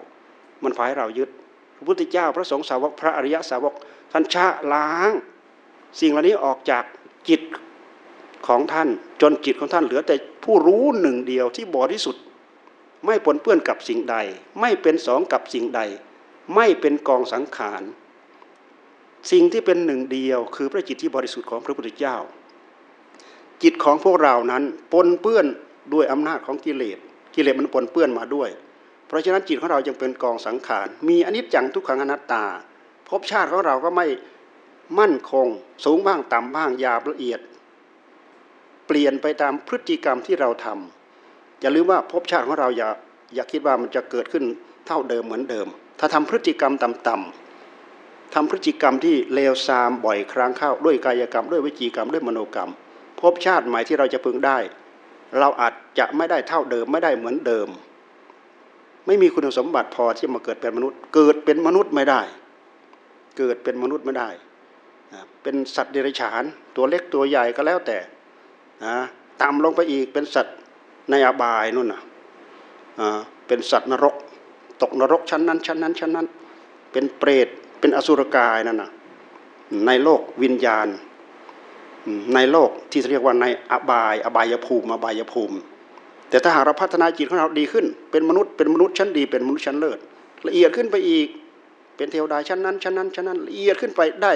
Speaker 1: มันพาให้เรายึด พระพุทธเจ้าพระสงฆ์สาวกพระอริยสาวกท่านชะล้าง สิ่งเหล่านี้ออกจากจิตของท่านจนจิตของท่านเหลือแต่ผู้รู้หนึ่งเดียวที่บริสุทธิ์ ไม่ปนเปื้อนกับสิ่งใด ไม่เป็นสองกับสิ่งใด ไม่เป็นกองสังขารสิ่งที่เป็นหนึ่งเดียวคือพระจิตที่บริสุทธิ์ของพระพุทธเจ้า จิตของพวกเรานั้นปนเปื้อนด้วยอำนาจของกิเลสกิเลสมันปนเปื้อนมาด้วย เพราะฉะนั้นจิตของเราจึงเป็นกองสังขาร มีอนิจจังทุกขังอนัตตา ภพชาติของเราก็ไม่มั่นคง สูงบ้างต่ำบ้างหยาบละเอียด เปลี่ยนไปตามพฤติกรรมที่เราทำอย่าลืมว่าภพชาติของเราอย่าอย่าคิดว่ามันจะเกิดขึ้นเท่าเดิมเหมือนเดิม ถ้าทำพฤติกรรมต่ำๆทำพฤติกรรมที่เลวทรามบ่อยครั้งเข้าด้วยกายกรรมด้วยวิจีกรรมด้วยมโนกรรมภพชาติใหม่ที่เราจะพึงได้ เราอาจจะไม่ได้เท่าเดิมไม่ได้เหมือนเดิม ไม่มีคุณสมบัติพอที่มาเกิดเป็นมนุษย์ เกิดเป็นมนุษย์ไม่ได้ เกิดเป็นมนุษย์ไม่ได้เป็นสัตว์เดรัจฉาน ตัวเล็กตัวใหญ่ก็แล้วแต่นะต่ำลงไปอีกเป็นสัตว์ในอบายนู่นนะเป็นสัตว์นรก ตกนรกชั้นนั้น ชั้นนั้น ชั้นนั้น เป็นเปรตเป็นอสุรกายนั่นนะในโลกวิญญาณ ในโลกที่เรียกว่าในอบาย อบายภูมิอบายภูมิ แต่ถ้าหากเราพัฒนาจิตของเราดีขึ้น เป็นมนุษย์เป็นมนุษย์ชั้นดีเป็นมนุษย์ชั้นเลิศละเอียดขึ้นไปอีก เป็นเทวดาชั้นนั้นชั้นนั้นชั้นนั้นละเอียดขึ้นไปได้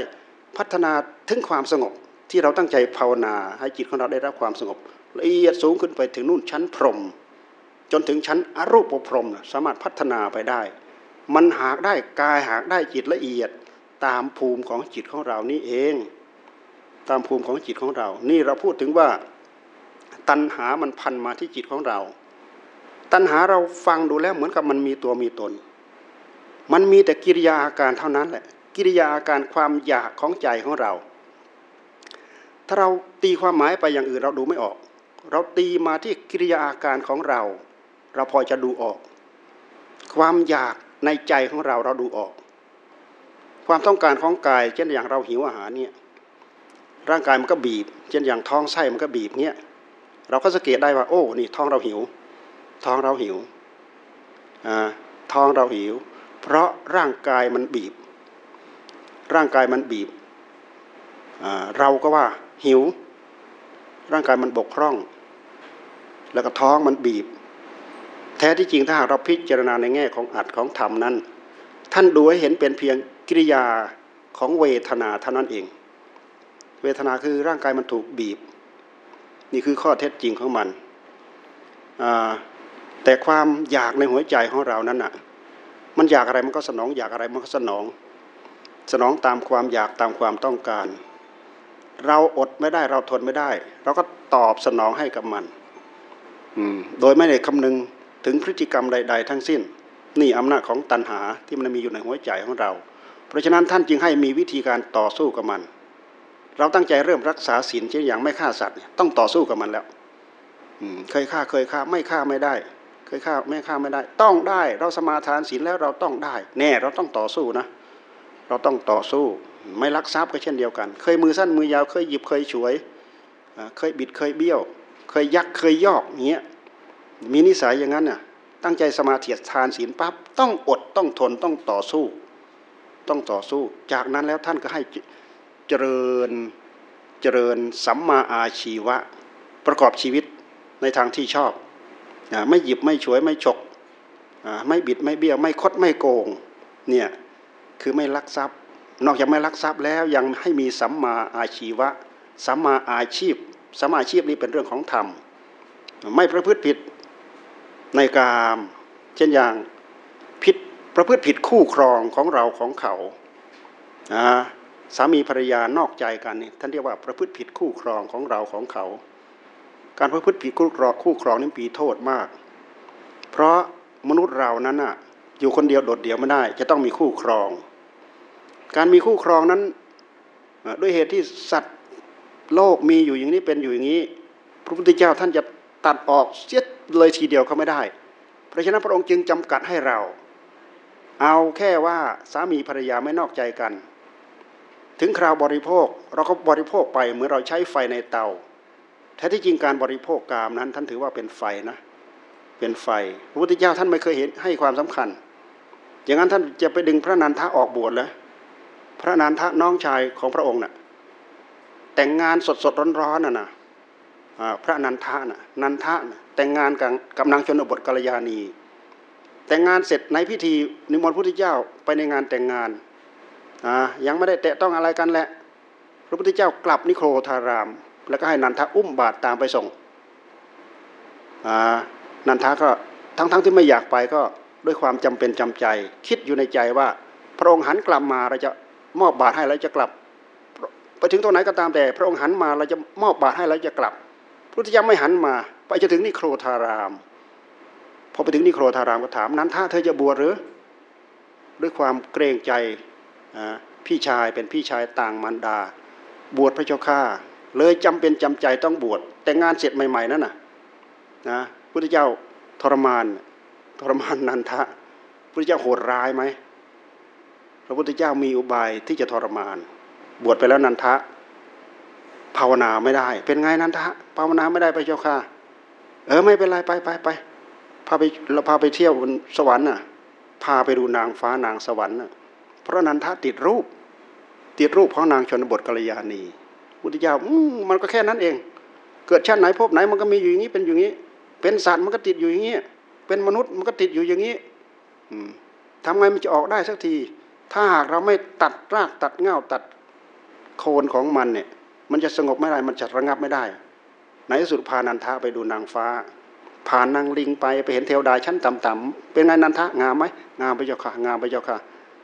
Speaker 1: พัฒนาถึงความสงบ ที่เราตั้งใจภาวนาให้จิตของเราได้รับความสงบ ละเอียดสูงขึ้นไปถึงนู่นชั้นพรหมจนถึงชั้นอรูปพรหมสามารถพัฒนาไปได้ มันหากได้กายหากได้จิตละเอียดตามภูมิของจิตของเรานี่เอง ตามภูมิของจิตของเรา นี่เราพูดถึงว่า ตัณหามันพันมาที่จิตของเรา ตัณหาเราฟังดูแล้วเหมือนกับมันมีตัวมีตน มันมีแต่กิริยาอาการเท่านั้นแหละ กิริยาอาการความอยากของใจของเรา ถ้าเราตีความหมายไปอย่างอื่นเราดูไม่ออก เราตีมาที่กิริยาอาการของเรา เราพอจะดูออก ความอยากในใจของเราเราดูออก ความต้องการของกาย เช่นอย่างเราหิวอาหารเนี่ยร่างกายมันก็บีบ เช่นอย่างท้องไส้มันก็บีบเนี้ย เราก็สังเกตได้ว่า โอ้นี่ท้องเราหิว ท้องเราหิวท้องเราหิว เพราะร่างกายมันบีบ ร่างกายมันบีบเราก็ว่าหิว ร่างกายมันบกพร่อง แล้วก็ท้องมันบีบ แท้ที่จริงถ้าหากเราพิจารณาในแง่ของอัดของธรรมนั้น ท่านดูให้เห็นเป็นเพียงกิริยาของเวทนาเท่านั้นเอง เวทนาคือร่างกายมันถูกบีบ นี่คือข้อเท็จจริงของมัน แต่ความอยากในหัวใจของเรานั้นน่ะ มันอยากอะไรมันก็สนอง อยากอะไรมันก็สนอง สนองตามความอยากตามความต้องการ เราอดไม่ได้เราทนไม่ได้ เราก็ตอบสนองให้กับมัน โดยไม่ได้คำนึงถึงพฤติกรรมใด ๆ ทั้งสิ้น นี่อำนาจของตัณหาที่มันมีอยู่ในหัวใจของเรา เพราะฉะนั้นท่านจึงให้มีวิธีการต่อสู้กับมัน เราตั้งใจเริ่มรักษาศีลเช่นอย่างไม่ฆ่าสัตว์ต้องต่อสู้กับมันแล้วเคยฆ่าเคยฆ่าไม่ฆ่าไม่ได้ เคยฆ่าไม่ฆ่าไม่ได้ ต้องได้ เราสมาทานศีลแล้วเราต้องได้ แน่เราต้องต่อสู้นะ เราต้องต่อสู้ ไม่ลักทรัพย์ก็เช่นเดียวกัน เคยมือสั้นมือยาวเคยหยิบเคยฉวย เคยบิดเคยเบี้ยว เคยยักเคยยอกเงี้ยมีนิสัยอย่างนั้นน่ะตั้งใจสมาธิทานศีลปั๊บต้องอดต้องทนต้องต่อสู้ ต้องต่อสู้ จากนั้นแล้วท่านก็ให้ เจริญเจริญสัมมาอาชีวะ ประกอบชีวิตในทางที่ชอบไม่หยิบไม่ฉวยไม่ฉกไม่บิดไม่เบี้ยวไม่คดไม่โกงเนี่ยคือไม่ลักทรัพย์ นอกจากไม่ลักทรัพย์แล้วยังให้มีสัมมาอาชีวะสัมมาอาชีพสัมมาอาชีพนี้เป็นเรื่องของธรรม ไม่ประพฤติผิดในกามเช่นอย่างผิดประพฤติผิดคู่ครองของเราของเขา สามีภรรยานอกใจกันนี่ท่านเรียกว่าประพฤติผิดคู่ครองของเราของเขา การประพฤติผิดคู่ครองคู่ครองนี่มีโทษมาก เพราะมนุษย์เรานั้นอะอยู่คนเดียวโดดเดี่ยวไม่ได้ จะต้องมีคู่ครอง การมีคู่ครองนั้นด้วยเหตุที่สัตว์โลกมีอยู่อย่างนี้เป็นอยู่อย่างนี้ พระพุทธเจ้าท่านจะตัดออกเสียเลยทีเดียวเขาไม่ได้ เพราะฉะนั้นพระองค์จึงจำกัดให้เรา เอาแค่ว่าสามีภรรยาไม่นอกใจกัน ถึงคราวบริโภคเราก็บริโภคไปเหมือนเราใช้ไฟในเตาแท้ที่จริงการบริโภคกามนั้น ท่านถือว่าเป็นไฟนะเป็นไฟพระพุทธเจ้าท่านไม่เคยเห็นให้ความสำคัญ อย่างนั้นท่านจะไปดึงพระนันทะออกบวชเลยพระนันทะน้องชายของพระองค์นะ่ะแต่งงานสดสดร้อนร้อนน่ะนะพระนันทะน่ะนันทะนะแต่งงานกับกำนังชนบทกัลยาณี แต่งงานเสร็จในพิธีนิมนต์พระพุทธเจ้าไปในงานแต่งงาน ยังไม่ได้แตะต้องอะไรกันแหละ พระพุทธเจ้ากลับนิโครธาราม แล้วก็ให้นันทะอุ้มบาตรตามไปส่งนันทะก็ทั้งๆทที่ไม่อยากไปก็ด้วยความจำเป็นจำใจ คิดอยู่ในใจว่า พระองค์หันกลับมาเราจะมอบบาตรให้แล้วจะกลับ ไปถึงตรงไหนก็ตามแต่ พระองค์หันมาเราจะมอบบาตรให้แล้วจะกลับพระพุทธเจ้าไม่หันมา ไปจะถึงนิโครธาราม พอไปถึงนิโครธารามก็ถามนั้นถ้าเธอจะบวชหรือ ด้วยความเกรงใจ พี่ชายเป็นพี่ชายต่างมารดา บวชพระเจ้าข้าเลยจำเป็นจำใจต้องบวชแต่งานเสร็จใหม่ๆนั่นน่ะนะพุทธเจ้าทรมานทรมานนันทะพุทธเจ้าโหดร้ายไหมพระพุทธเจ้ามีอุบายที่จะทรมาน บวชไปแล้วนันทะ ภาวนาไม่ได้ เป็นไงนันทะ ภาวนาไม่ได้ไปเจ้าค่ะเออไม่เป็นไรไปไปไปพาไปเราพาไปเที่ยวบนสวรรค์น่ะพาไปดูนางฟ้านางสวรรค์น่ะ ราะนันทะติดรูป ติดรูปของนางชนบทกัลยาณีพุทธเจ้ามันก็แค่นั้นเอง เกิดชาติไหนพบไหนมันก็มีอยู่อย่างนี้เป็นอย่างนี้ เป็นสัตว์มันก็ติดอยู่อย่างนี้เป็นมนุษย์มันก็ติดอยู่อย่างนี้อืมทำไงมันจะออกได้สักที ถ้าหากเราไม่ตัดรากตัดเง่าตัดโคนของมันเนี่ย มันจะสงบไม่ได้มันจะระงับไม่ได้ในที่สุดพานันทะไปดูนางฟ้า ผ่านนางลิงไปไปเห็นเทวดาชั้นต่ำๆเป็นไงนันทะงามไหมงามไปเจ้าค่ะ งามไปเจ้าค่ะ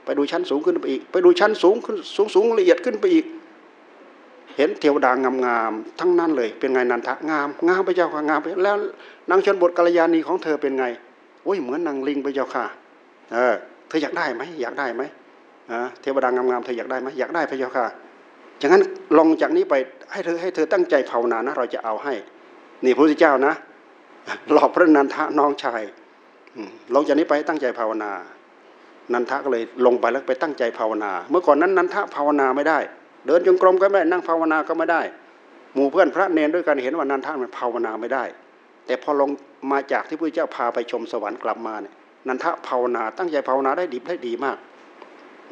Speaker 1: ไปดูชั้นสูงขึ้นไปอีก ไปดูชั้นสูงขึ้นสูงสูงละเอียดขึ้นไปอีก เห็นเทวดางามๆทั้งนั้นเลย เป็นไงนันทะงามงามไปเจ้าค่ะงามแล้วนางชนบทกัลยาณีของเธอเป็นไงโอ้ยเหมือนนางลิงไปเจ้าค่ะ เออ เธออยากได้ไหมอยากได้ไหมเทวดางามๆเธออยากได้ไหมอยากได้พระเจ้าค่ะอย่างนั้นลงจากนี้ไปให้เธอให้เธอตั้งใจภาวนานะ เราจะเอาให้ นี่พระพุทธเจ้านะ หลอกพระนันทะน้องชายลงจากนี้ไปตั้งใจภาวนา นันทะก็เลยลงไปแล้วไปตั้งใจภาวนา เมื่อก่อนนั้นนันทะภาวนาไม่ได้ เดินจงกรมก็ไม่ได้นั่งภาวนาก็ไม่ได้ หมู่เพื่อนพระเนรด้วยกันเห็นว่านันทะมันภาวนาไม่ได้ แต่พอลงมาจากที่พระเจ้าพาไปชมสวรรค์กลับมาเนี่ยนันทะภาวนา ตั้งใจภาวนาได้ดีได้ดีมาก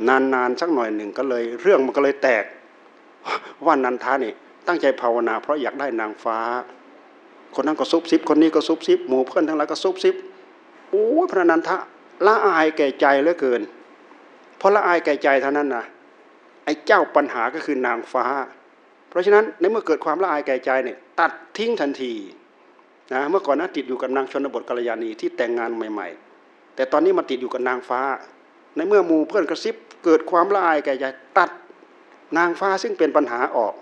Speaker 1: นานๆสักหน่อยหนึ่งก็เลย เรื่องมันก็เลยแตกว่านันทานี่ตั้งใจภาวนา เพราะอยากได้นางฟ้า คนนั้นก็ซุบซิบคนนี้ก็ซุบซิบหมู่เพื่อนทั้งหลายก็ซุบซิบโอ้พระนันทะ ละอายแก่ใจเหลือเกิน เพราะละอายแก่ใจเท่านั้นนะไอ้เจ้าปัญหาก็คือนางฟ้า เพราะฉะนั้นในเมื่อเกิดความละอายแก่ใจเนี่ยตัดทิ้งทันทีนะเมื่อก่อนนะติดอยู่กับนางชนบทกัลยาณีที่แต่งงานใหม่ ๆ แต่ตอนนี้มาติดอยู่กับนางฟ้า ในเมื่อมูเพื่อนกระซิบเกิดความละอายแก่ใจตัดนางฟ้าซึ่งเป็นปัญหาออก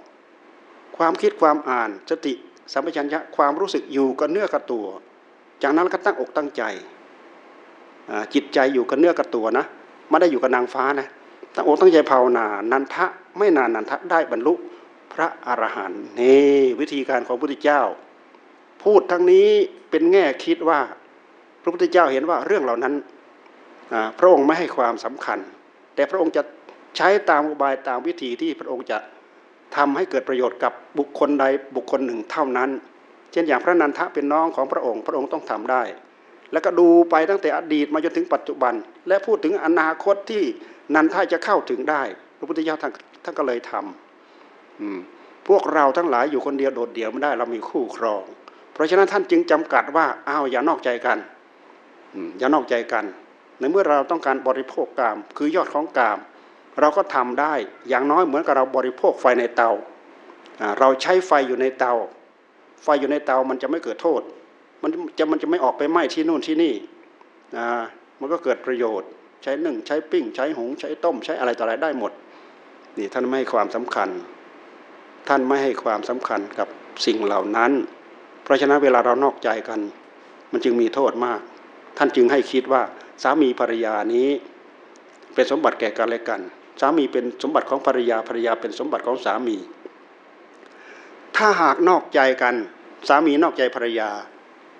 Speaker 1: ความคิดความอ่านสติสัมปชัญญะความรู้สึกอยู่กับเนื้อกับตัว จากนั้นก็ตั้งอกตั้งใจ จิตใจอยู่กับเนื้อกับตัวนะไม่ได้อยู่กับนางฟ้านะตั้งอกตั้งใจภาวนานันทะไม่นานนันทะได้บรรลุพระอรหันต์นี่วิธีการของพระพุทธเจ้า พูดทั้งนี้เป็นแง่คิดว่า พระพุทธเจ้าเห็นว่าเรื่องเหล่านั้นพระองค์ไม่ให้ความสำคัญ แต่พระองค์จะใช้ตามอุบายตามวิธีที่พระองค์จะทำให้เกิดประโยชน์กับบุคคลใดบุคคลหนึ่งเท่านั้น เช่นอย่างพระนันทะเป็นน้องของพระองค์ พระองค์ต้องทำได้ แล้วก็ดูไปตั้งแต่อดีตมาจนถึงปัจจุบัน และพูดถึงอนาคตที่นันทะจะเข้าถึงได้ พระพุทธเจ้าท่านท่านก็เลยทำพวกเราทั้งหลายอยู่คนเดียวโดดเดี่ยวไม่ได้เรามีคู่ครอง เพราะฉะนั้นท่านจึงจำกัดว่าอ้าวอย่านอกใจกันอย่านอกใจกัน ในเมื่อเราต้องการบริโภคกาม คือยอดของกาม เราก็ทำได้อย่างน้อยเหมือนกับเราบริโภคไฟในเตาเราใช้ไฟอยู่ในเตา ไฟอยู่ในเตามันจะไม่เกิดโทษ มันจะมันจะไม่ออกไปไหม้ที่นู่นที่นี่นะมันก็เกิดประโยชน์ ใช้นึ่งใช้ปิ้ง ใช้หุงใช้ต้ม ใช้อะไรต่ออะไรได้หมดนี่ท่านไม่ให้ความสำคัญ ท่านไม่ให้ความสำคัญกับสิ่งเหล่านั้น เพราะฉะนั้นเวลาเรานอกใจกัน มันจึงมีโทษมาก ท่านจึงให้คิดว่าสามีภรรยานี้ เป็นสมบัติแก่กันและกัน สามีเป็นสมบัติของภรรยาภรรยาเป็นสมบัติของสามี ถ้าหากนอกใจกัน สามีนอกใจภรรยา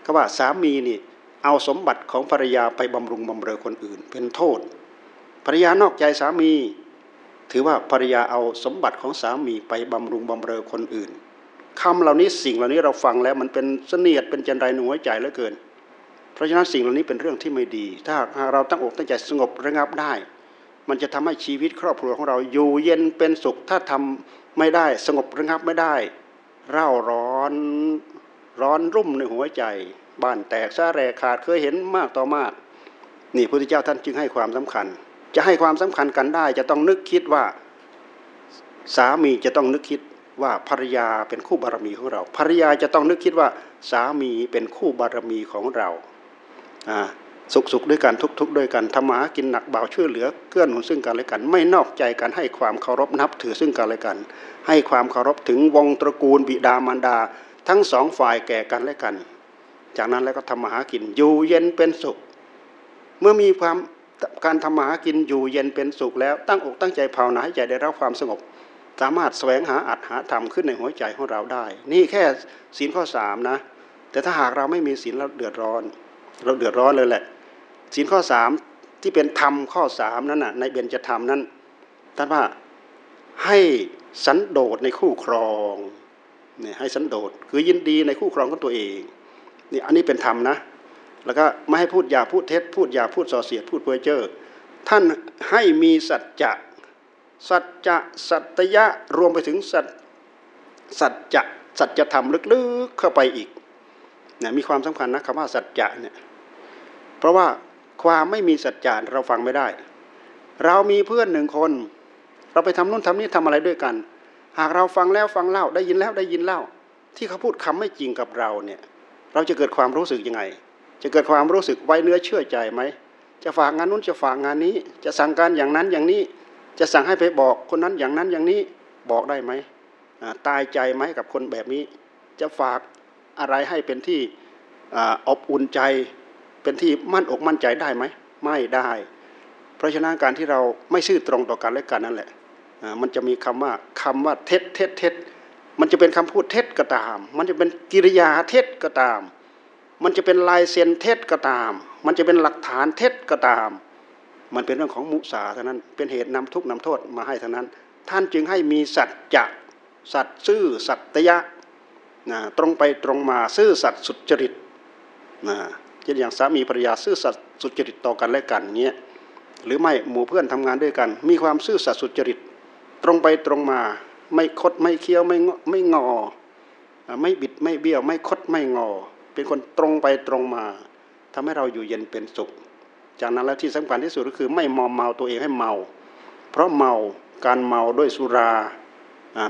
Speaker 1: ก็ว่าสามีนี่เอาสมบัติของภรรยาไปบำรุงบำเรอคนอื่น เป็นโทษ ภรรยานอกใจสามี ถือว่าภรรยาเอาสมบัติของสามีไปบำรุงบำเรอคนอื่นคำเหล่านี้สิ่งเหล่านี้เราฟังแล้วมันเป็นเสนียดเป็นจันไรหนูหัวใจเหลือเกิน เพราะฉะนั้นสิ่งเหล่านี้เป็นเรื่องที่ไม่ดี ถ้าเราตั้งอกตั้งใจสงบระงับได้ มันจะทำให้ชีวิตครอบครัวของเราอยู่เย็นเป็นสุขถ้าทำไม่ได้สงบระงับไม่ได้ เร่าร้อน ร้อนรุ่มในหัวใจ บ้านแตกซาแรขาดเคยเห็นมากต่อมาก นี่พระพุทธเจ้าท่านจึงให้ความสำคัญ จะให้ความสำคัญกันได้ จะต้องนึกคิดว่า สามีจะต้องนึกคิดว่าภรรยาเป็นคู่บารมีของเรา ภรรยาจะต้องนึกคิดว่าสามีเป็นคู่บารมีของเราสุขสุขด้วยกันทุกทุกด้วยกันทำมากินหนักเบาช่วยเหลือเกื้อหนุนซึ่งกันและกัน ไม่นอกใจกันให้ความเคารพนับถือซึ่งกันและกัน ให้ความเคารพถึงวงตระกูลบิดามารดา ทั้งสองฝ่ายแก่กันและกัน จากนั้นแล้วก็ทำมาหากินอยู่เย็นเป็นสุข เมื่อมีความการทำมาหากินอยู่เย็นเป็นสุขแล้วตั้งอกตั้งใจภาวนาให้ใจได้รับความสงบ สามารถแสวงหาอัตหาธรรมขึ้นในหัวใจของเราได้ นี่แค่ศีลข้อสามนะ แต่ถ้าหากเราไม่มีศีลเราเดือดร้อน เราเดือดร้อนเลยแหละศีลข้อสามที่เป็นธรรมข้อสามนั้นนะในเบญจธรรมนั้นท่านว่าให้สันโดษในคู่ครอง เนี่ยให้สันโดษคือยินดีในคู่ครองของตัวเองนี่อันนี้เป็นธรรมนะ แล้วก็ไม่ให้พูดอย่าพูดเท็จพูดอย่าพูดส่อเสียดพูดเพ้อเจ้อท่านให้มีสัจจะสัจจะสัตยะรวมไปถึงสัจสัจจะสัจธรรมลึกๆเข้าไปอีกเนี่ยมีความสำคัญนะคำว่าสัจจะเนี่ยเพราะว่าความไม่มีสัจจะเราฟังไม่ได้ เรามีเพื่อนหนึ่งคน เราไปทำนู่นทำนี่ทำอะไรด้วยกัน หากเราฟังแล้วฟังเล่าได้ยินแล้วได้ยินเล่า ที่เขาพูดคำไม่จริงกับเราเนี่ย เราจะเกิดความรู้สึกยังไง จะเกิดความรู้สึกไว้เนื้อเชื่อใจไหมจะฝากงานนู้นจะฝากงานนี้ จะสั่งการอย่างนั้นอย่างนี้ จะสั่งให้ไปบอกคนนั้นอย่างนั้นอย่างนี้บอกได้ไหมตายใจไหมกับคนแบบนี้ จะฝากอะไรให้เป็นที่อบอุ่นใจ เป็นที่มั่นอกมั่นใจได้ไหมไม่ได้ เพราะฉะนั้นการที่เราไม่ซื่อตรงต่อกันและกันนั่นแหละ มันจะมีคำว่าคำว่าเท็จเท็จเท็จมันจะเป็นคำพูดเท็จก็ตาม มันจะเป็นกิริยาเท็จก็ตาม มันจะเป็นลายเซ็นเท็จก็ตาม มันจะเป็นหลักฐานเท็จก็ตาม มันเป็นเรื่องของมุสาเท่านั้น เป็นเหตุนำทุกนำโทษมาให้เท่านั้น ท่านจึงให้มีสัจจะสัตซื่อสัตยะนะตรงไปตรงมาซื่อสัตสุจริตนะเช่นอย่างสามีภรรยาซื่อสัตสุจริตต่อกันและกันเงี้ยหรือไม่หมู่เพื่อนทำงานด้วยกัน มีความซื่อสัตสุจริต ตรงไปตรงมา ไม่คดไม่เคี้ยวไม่ไม่งอ ไม่บิดไม่เบี้ยว ไม่คดไม่งอ เป็นคนตรงไปตรงมาทำให้เราอยู่เย็นเป็นสุข จากนั้นแล้วที่สำคัญที่สุดก็คือ ไม่มอมเมาตัวเองให้เมา เพราะเมาการเมาด้วยสุรา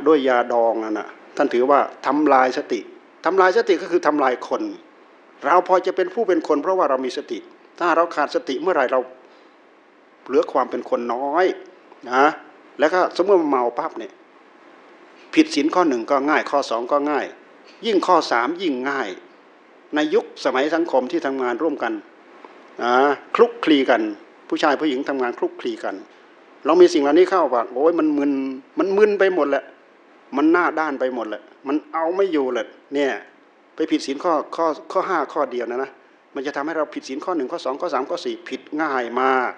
Speaker 1: ด้วยยาดองนั่นนะท่านถือว่าทำลายสติทำลายสติก็คือทำลายคน เราพอจะเป็นผู้เป็นคน เพราะว่าเรามีสติ ถ้าเราขาดสติเมื่อไหร่เราเหลือความเป็นคนน้อยนะ แล้วก็สมมติเมาปั๊บเนี่ยผิดศีลข้อหนึ่งก็ง่ายข้อสองก็ง่าย ยิ่งข้อสามยิ่งง่าย ในยุคสมัยสังคมที่ทำงานร่วมกันคลุกคลีกัน ผู้ชายผู้หญิงทำงานคลุกคลีกัน เรามีสิ่งเหล่านี้เข้าปากโอ้ยมันมึนมันมึนไปหมดแหละ มันหน้าด้านไปหมดแหละ มันเอาไม่อยู่เลยเนี่ยไปผิดศีลข้อข้อข้อห้าข้อเดียวนะนะมันจะทำให้เราผิดศีลข้อหนึ่งข้อสองข้อสามข้อสี่ผิดง่ายมาก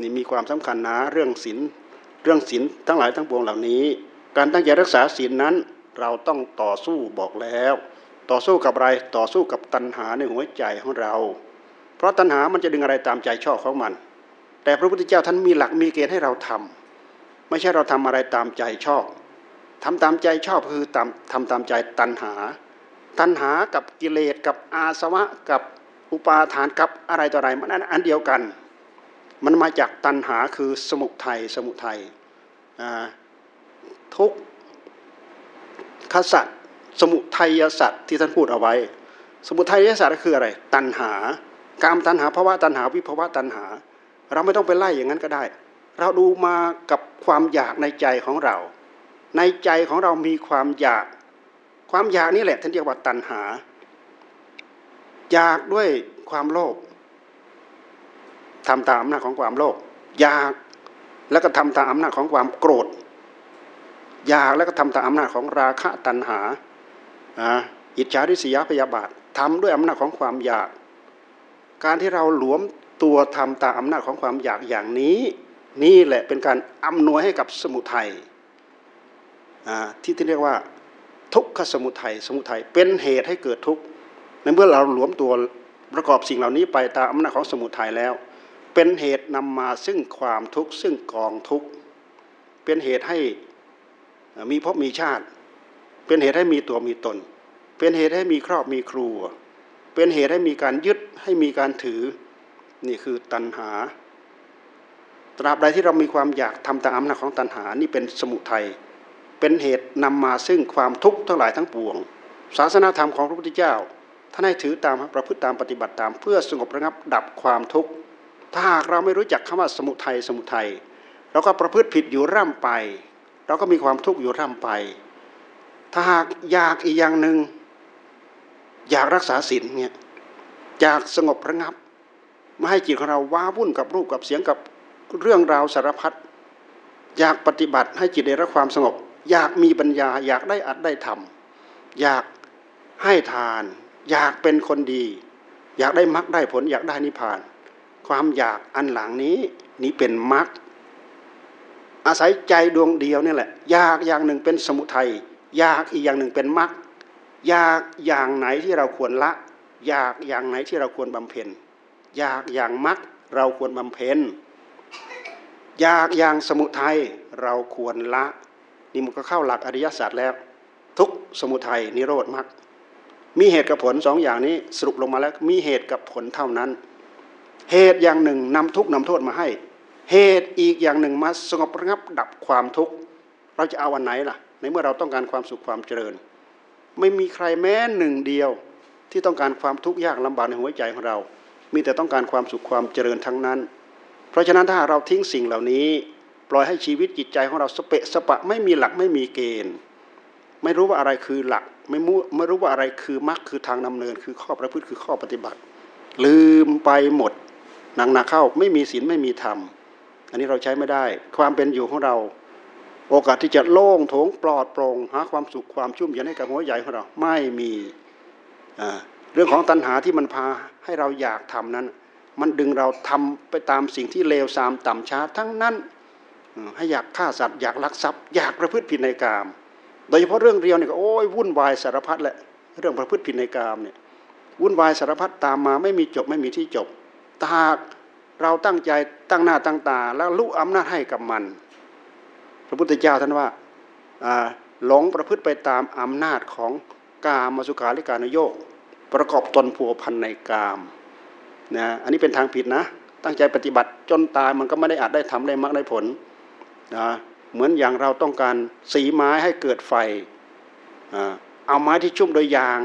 Speaker 1: นี่มีความสำคัญนะเรื่องศีล เรื่องศีลทั้งหลายทั้งปวงเหล่านี้ การตั้งใจรักษาศีลนั้นเราต้องต่อสู้บอกแล้ว ต่อสู้กับอะไรต่อสู้กับตัณหาในหัวใจของเรา เพราะตัณหามันจะดึงอะไรตามใจชอบของมัน แต่พระพุทธเจ้าท่านมีหลักมีเกณฑ์ให้เราทำไม่ใช่เราทำอะไรตามใจชอบทำตามใจชอบคือทำทำตามใจตัณหา ตัณหากับกิเลสกับอาสวะกับอุปาทานกับอะไรต่ออะไรมันอันเดียวกัน มันมาจากตัณหาคือสมุทัยสมุทัยทุกขสัตสมุทัยสัตที่ท่านพูดเอาไว้ สมุทัยสัตก็คืออะไร ตัณหากามตัณหาภาวะตัณหาวิภาวะตัณหา เราไม่ต้องไปไล่อย่างนั้นก็ได้ เราดูมากับความอยากในใจของเรา ในใจของเรามีความอยาก ความอยากนี่แหละท่านเรียกว่าตัณหา อยากด้วยความโลภ ทำตามอำนาจของความโลภอยากแล้วก็ทำตามอำนาจของความโกรธอยากแล้วก็ทำตามอำนาจของราคะตัณหาอิจฉาริษยาพยาบาททำด้วยอำนาจของความอยาก การที่เราหลวมตัวทำตามอำนาจของความอยากอย่างนี้ นี่แหละเป็นการอำนวยให้กับสมุทัยที่ที่เรียกว่า ทุกขสมุทัยสมุทัยเป็นเหตุให้เกิดทุกข์ในเมื่อเราหลวมตัวประกอบสิ่งเหล่านี้ไปตามอำนาจของสมุทัยแล้ว เป็นเหตุนำมาซึ่งความทุกข์ซึ่งกองทุกข์เป็นเหตุให้มีพบมีชาติ เป็นเหตุให้มีตัวมีตน เป็นเหตุให้มีครอบมีครัว เป็นเหตุให้มีการยึดให้มีการถือ นี่คือตัณหา ตราบใดที่เรามีความอยากทำตามอำนาจของตัณหานี่เป็นสมุทัยเป็นเหตุนำมาซึ่งความทุกข์ทั้งหลายทั้งปวง ศาสนาธรรมของพระพุทธเจ้าท่านให้ถือตามประพฤติตามปฏิบัติตามเพื่อสงบระงับดับความทุกข์ ถ้าหากเราไม่รู้จักคำว่าสมุทัยสมุทัยเราก็ประพฤติผิดอยู่ร่ำไป เราก็มีความทุกข์อยู่ร่ำไป ถ้าหากอยากอีกอย่างหนึ่งอยากรักษาศีลเนี่ยอยากสงบระงับไม่ให้จิตของเราว้าวุ่นกับรูปกับเสียงกับเรื่องราวสารพัดอยากปฏิบัติให้จิตได้รับความสงบ อยากมีปัญญา อยากได้อัดได้ทำอยากให้ทาน อยากเป็นคนดี อยากได้มรรคได้ผล อยากได้นิพพาน ความอยากอันหลังนี้ นี้เป็นมรรคอาศัยใจดวงเดียวนี่แหละ อยากอย่างหนึ่งเป็นสมุทัยอยากอีกอย่างหนึ่งเป็นมรรคอยากอย่างไหนที่เราควรละ อยากอย่างไหนที่เราควรบำเพ็ญอยากอย่างมรรคเราควรบำเพ็ญอยากอย่างสมุทัยเราควรละ นี่มันก็เข้าหลักอริยศาสัจแล้ว ทุกสมุทัยนิโรธมรรคมีเหตุกับผลสองอย่างนี้สรุปลงมาแล้วมีเหตุกับผลเท่านั้น เหตุอย่างหนึ่งนำทุกนำโทษมาให้ เหตุอีกอย่างหนึ่งมาสงบระงับดับความทุกข์ เราจะเอาวันไหนล่ะ ในเมื่อเราต้องการความสุขความเจริญ ไม่มีใครแม้หนึ่งเดียวที่ต้องการความทุกข์ยากลำบากในหัวใจของเรา มีแต่ต้องการความสุขความเจริญทั้งนั้น เพราะฉะนั้นถ้าเราทิ้งสิ่งเหล่านี้ ปล่อยให้ชีวิตจิตใจของเราสเปะสปะไม่มีหลักไม่มีเกณฑ์ ไม่รู้ว่าอะไรคือหลัก ไม่มูไม่รู้ว่าอะไรคือมรรคคือทางดำเนิน คือข้อประพฤติคือข้อปฏิบัติ ลืมไปหมด หนักหนักเข้าไม่มีศีลไม่มีธรรม อันนี้เราใช้ไม่ได้ ความเป็นอยู่ของเรา โอกาสที่จะโล่งโถงปลอดโปร่งหาความสุขความชุ่มเย็นให้กับหัวใหญ่ของเราไม่มีเรื่องของตัณหาที่มันพาให้เราอยากทำนั้น มันดึงเราทำไปตามสิ่งที่เลวทรามต่ำช้าทั้งนั้นให้อยากฆ่าสัตว์อยากลักทรัพย์อยากประพฤติผิดในกาม โดยเฉพาะเรื่องเรียวเนี่ยโอ้ยวุ่นวายสารพัดแหละเรื่องประพฤติผิดในกามเนี่ยวุ่นวายสารพัดตามมาไม่มีจบไม่มีที่จบ ถ้าเราตั้งใจตั้งหน้าตั้งตา แล้วลุอำนาจให้กับมัน พระพุทธเจ้าท่านว่าหลงประพฤติไปตามอำนาจของกามสุขาริการโยกประกอบตนผัวพันในกามนะอันนี้เป็นทางผิดนะ ตั้งใจปฏิบัติจนตายมันก็ไม่ได้อาจได้ทำได้มรรคได้ผลนะเหมือนอย่างเราต้องการสีไม้ให้เกิดไฟ เอาไม้ที่ชุ่มโดยยาง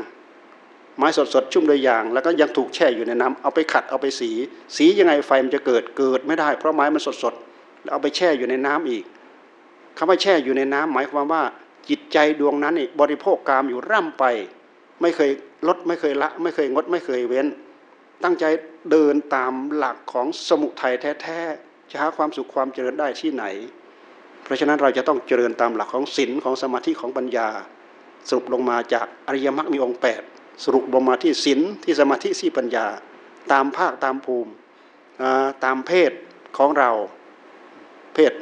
Speaker 1: ไม้สดๆชุ่มโดยยาง แล้วก็ยังถูกแช่อยู่ในน้ำเอาไปขัดเอาไปสี สียังไงไฟมันจะเกิดเกิดไม่ได้ เพราะไม้มันสดๆแล้วเอาไปแช่อยู่ในน้ำอีกคำว่าแช่อยู่ในน้ำหมายความว่า จิตใจดวงนั้นนี่บริโภคกามอยู่ร่ำไป ไม่เคยลดไม่เคยละ ไม่เคยงดไม่เคยเว้น ตั้งใจเดินตามหลักของสมุทัยแท้ๆจะหาความสุขความเจริญได้ที่ไหน เพราะฉะนั้นเราจะต้องเจริญตามหลักของศีลของสมาธิของปัญญาสรุปลงมาจากอริยมรรคมีองค์8 สรุปลงมาที่ศีลที่สมาธิที่ปัญญา ตามภาคตามภูมิตามเพศของเราเพศ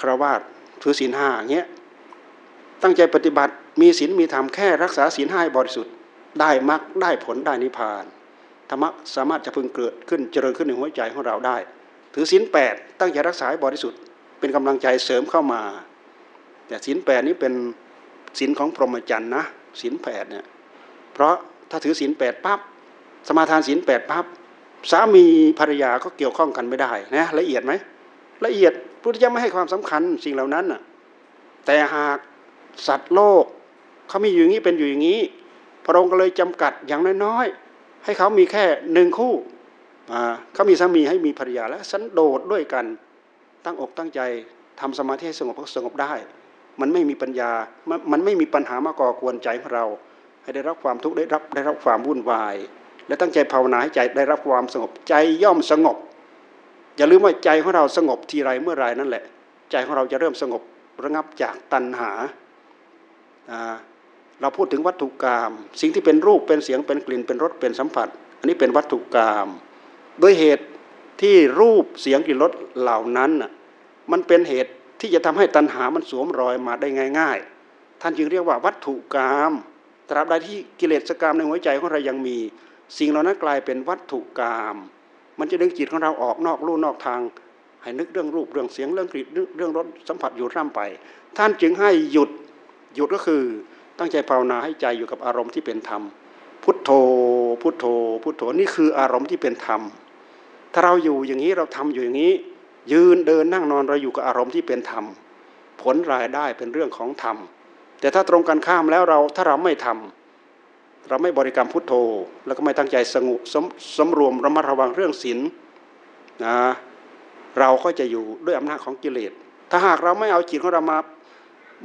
Speaker 1: คราวาสถือศีลห้าเงี้ยตั้งใจปฏิบัติมีศีลมีธรรมแค่รักษาศีลห้าบริสุทธิ์ได้มรรคได้ผลได้นิพพานธรรมะสามารถจะพึงเกิดขึ้นเจริญขึ้นในหัวใจของเราได้ ถือศีลแปดตั้งใจรักษาบริสุทธิ์เป็นกำลังใจเสริมเข้ามา แต่ศีลแปดนี้เป็นศีลของพรหมจรรย์นะศีลแปดเนี่ย เพราะถ้าถือศีลแปดปั๊บสมาทานศีลแปดปั๊บสามีภรรยาก็เกี่ยวข้องกันไม่ได้นะละเอียดไหมละเอียดพุทธเจ้าไม่ให้ความสำคัญสิ่งเหล่านั้นน่ะแต่หากสัตว์โลกเขามีอยู่อย่างนี้เป็นอยู่อย่างนี้ พระองค์ก็เลยจำกัดอย่างน้อยๆให้เขามีแค่หนึ่งคู่เขามีสามีให้มีภรรยาและสันโดษด้วยกันตั้งอกตั้งใจทำสมาธิให้สงบก็สงบได้ มันไม่มีปัญญามันไม่มีปัญหามาก่อกวนใจเรา ให้ได้รับความทุกข์ได้รับได้รับความวุ่นวาย และตั้งใจภาวนาให้ใจได้รับความสงบใจย่อมสงบ อย่าลืมว่าใจของเราสงบทีไรเมื่อไรนั่นแหละ ใจของเราจะเริ่มสงบระงับจากตัณหาเราพูดถึงวัตถุกรรมสิ่งที่เป็นรูปเป็นเสียงเป็นกลิ่นเป็นรสเป็นสัมผัส อันนี้เป็นวัตถุกรรมด้วยเหตุที่รูปเสียงกลิ่นรสเหล่านั้นมันเป็นเหตุที่จะทำให้ตัณหามันสวมรอยมาได้ง่าย ๆ ท่านจึงเรียกว่าวัตถุกรรม ตราบใดที่กิเลสกรรมในหัวใจของเรายังมี สิ่งเหล่านั้นกลายเป็นวัตถุกรรมมันจะดึงจิตของเราออกนอกลู่นอกทาง ให้นึกเรื่องรูปเรื่องเสียงเรื่องกลิ่นเรื่องรสสัมผัสอยู่ร่ำไป ท่านจึงให้หยุดหยุดก็คือตั้งใจภาวนาให้ใจอยู่กับอารมณ์ที่เป็นธรรม พุทโธ พุทโธ พุทโธนี่คืออารมณ์ที่เป็นธรรม ถ้าเราอยู่อย่างนี้เราทำอยู่อย่างนี้ ยืนเดินนั่งนอนเราอยู่กับอารมณ์ที่เป็นธรรม ผลรายได้เป็นเรื่องของธรรม แต่ถ้าตรงกันข้ามแล้วเราถ้าเราไม่ทำเราไม่บริกรรมพุทโธ แล้วก็ไม่ตั้งใจสงบสมสมรวมระมัดระวังเรื่องศีลนะเราก็จะอยู่ด้วยอำนาจของกิเลส ถ้าหากเราไม่เอาจิตของเรามา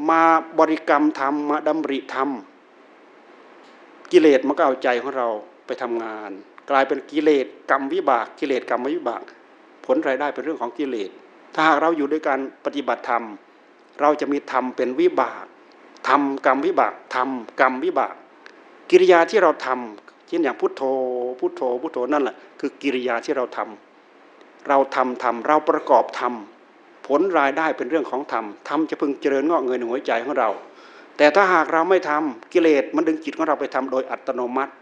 Speaker 1: มาบริกรรมทำมาดำริทำกิเลสมันก็เอาใจของเราไปทำงาน กลายเป็นกิเลสกรรมวิบาก กิเลสกรรมวิบาก ผลรายได้เป็นเรื่องของกิเลส ถ้าหากเราอยู่ด้วยการปฏิบัติธรรม เราจะมีธรรมเป็นวิบาก ทำกรรมวิบากทำกรรมวิบาก กิริยาที่เราทำเช่นอย่างพุทโธพุทโธพุทโธนั่นแหละคือกิริยาที่เราทำเราทำทำเราประกอบทำผลรายได้เป็นเรื่องของธรรมธรรมจะพึงเจริญงอกเงยในหัวใจของเรา แต่ถ้าหากเราไม่ทำกิเลสมันดึงจิตของเราไปทำโดยอัตโนมัติ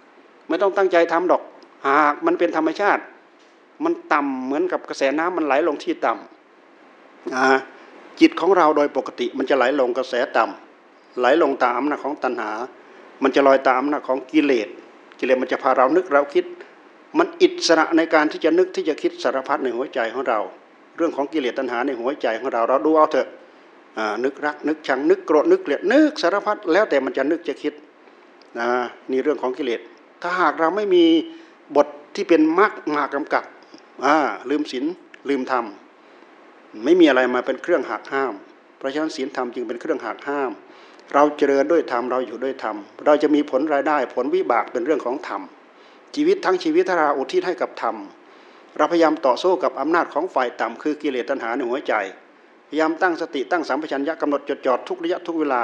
Speaker 1: ไม่ต้องตั้งใจทำดอก หากมันเป็นธรรมชาติ มันต่ำเหมือนกับกระแสน้ำมันไหลลงที่ต่ำจิตของเราโดยปกติมันจะไหลลงกระแสต่ำ ไหลลงตามอำนาจของตัณหา มันจะลอยตามอำนาจของกิเลส กิเลสมันจะพาเรานึกเราคิด มันอิสระในการที่จะนึกที่จะคิดสารพัดในหัวใจของเรา เรื่องของกิเลสตัณหาในหัวใจของเราเราดูเอาเถอะนึกรักนึกชังนึกโกรธนึกเกลียดนึกสารพัดแล้วแต่มันจะนึกจะคิดนี่เรื่องของกิเลส ถ้าหากเราไม่มีบทที่เป็นมรรคมากำกับลืมศีลลืมธรรมไม่มีอะไรมาเป็นเครื่องหักห้าม เพราะฉะนั้นศีลธรรมจึงเป็นเครื่องหักห้าม เราเจริญด้วยธรรมเราอยู่ด้วยธรรม เราจะมีผลรายได้ผลวิบากเป็นเรื่องของธรรม ชีวิตทั้งชีวิตถ้าเราอุทิศให้กับธรรม เราพยายามต่อสู้กับอำนาจของฝ่ายต่ำคือกิเลสตัณหาในหัวใจ พยายามตั้งสติตั้งสัมปชัญญะกำหนดจดจ่อทุกระยะทุกเวลา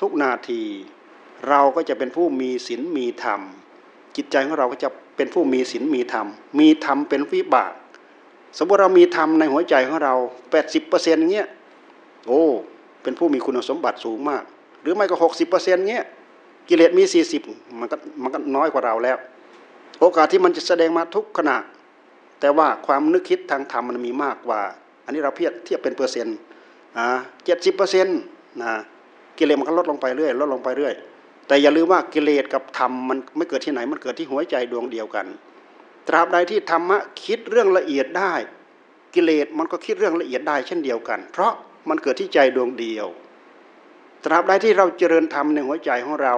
Speaker 1: ทุกนาที เราก็จะเป็นผู้มีศีลมีธรรม จิตใจของเราก็จะเป็นผู้มีศีลมีธรรม มีธรรมเป็นวิบาก สมมติเรามีธรรมในหัวใจของเรา 80%อย่างเงี้ยโอ้เป็นผู้มีคุณสมบัติสูงมาก รือไม่ก็60%เปอร์เซ็นเงี้ยกิเลสมี40มันก็มันก็น้อยกว่าเราแล้ว โอกาสที่มันจะแสดงมาทุกขณะ แต่ว่าความนึกคิดทางธรรมมันมีมากกว่า อันนี้เราเพียบเทียบเป็นเปอร์เซ็นต์เจ็ดสิบเปอร์เซ็นต์นะกิเลสมันก็ลดลงไปเรื่อยลดลงไปเรื่อย แต่อย่าลืมว่ากิเลสกับธรรมมันไม่เกิดที่ไหนมันเกิดที่หัวใจดวงเดียวกัน ตราบใดที่ธรรมะคิดเรื่องละเอียดได้ กิเลสมันก็คิดเรื่องละเอียดได้เช่นเดียวกัน เพราะมันเกิดที่ใจดวงเดียว ตราบใดที่เราเจริญธรรมในหัวใจของเรา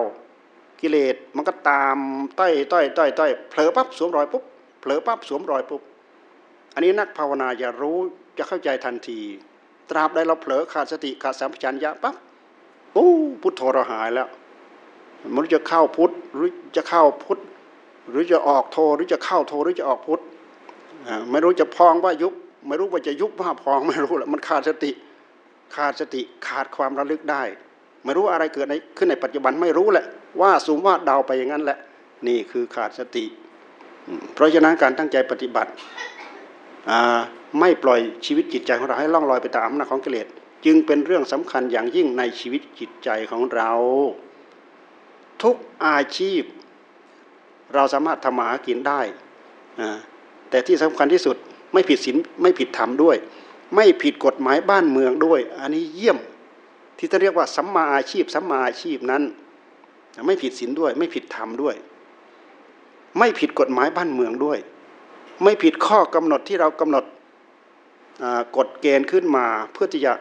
Speaker 1: กิเลสมันก็ตามต้อยต้อยต้อยต้อยเผลอปั๊บสวมรอยปุ๊บเผลอปั๊บสวมรอยปุ๊บอันนี้นักภาวนาจะรู้จะเข้าใจทันที ตราบใดเราเผลอขาดสติขาดสัมปชัญญะปั๊บโอ้พุทโธเราหายแล้วมันจะเข้าพุทหรือจะเข้าพุทธหรือจะออกโทหรือจะเข้าโทหรือจะออกพุทธไม่รู้จะพองว่ายุบไม่รู้ว่าจะยุบว่าพองไม่รู้แหละมันขาดสติ ขาดสติขาดความระลึกได้ ไม่รู้อะไรเกิดในขึ้นในปัจจุบันไม่รู้แหละ ว่าสูงว่าเดาไปอย่างนั้นแหละ นี่คือขาดสติ เพราะฉะนั้นการตั้งใจปฏิบัติไม่ปล่อยชีวิตจิตใจของเราให้ล่องลอยไปตามอำนาจของกิเลสจึงเป็นเรื่องสำคัญอย่างยิ่งในชีวิตจิตใจของเรา ทุกอาชีพ เราสามารถทำมาหากินได้ แต่ที่สำคัญที่สุดไม่ผิดศีลไม่ผิดธรรมด้วย ไม่ผิดกฎหมายบ้านเมืองด้วย อันนี้เยี่ยม ที่จะเรียกว่าสัมมาอาชีพสัมมาอาชีพนั้น ไม่ผิดศีลด้วย ไม่ผิดธรรมด้วย ไม่ผิดกฎหมายบ้านเมืองด้วย ไม่ผิดข้อกำหนดที่เรากำหนดกฎเกณฑ์ขึ้นมาเพื่อที่จะ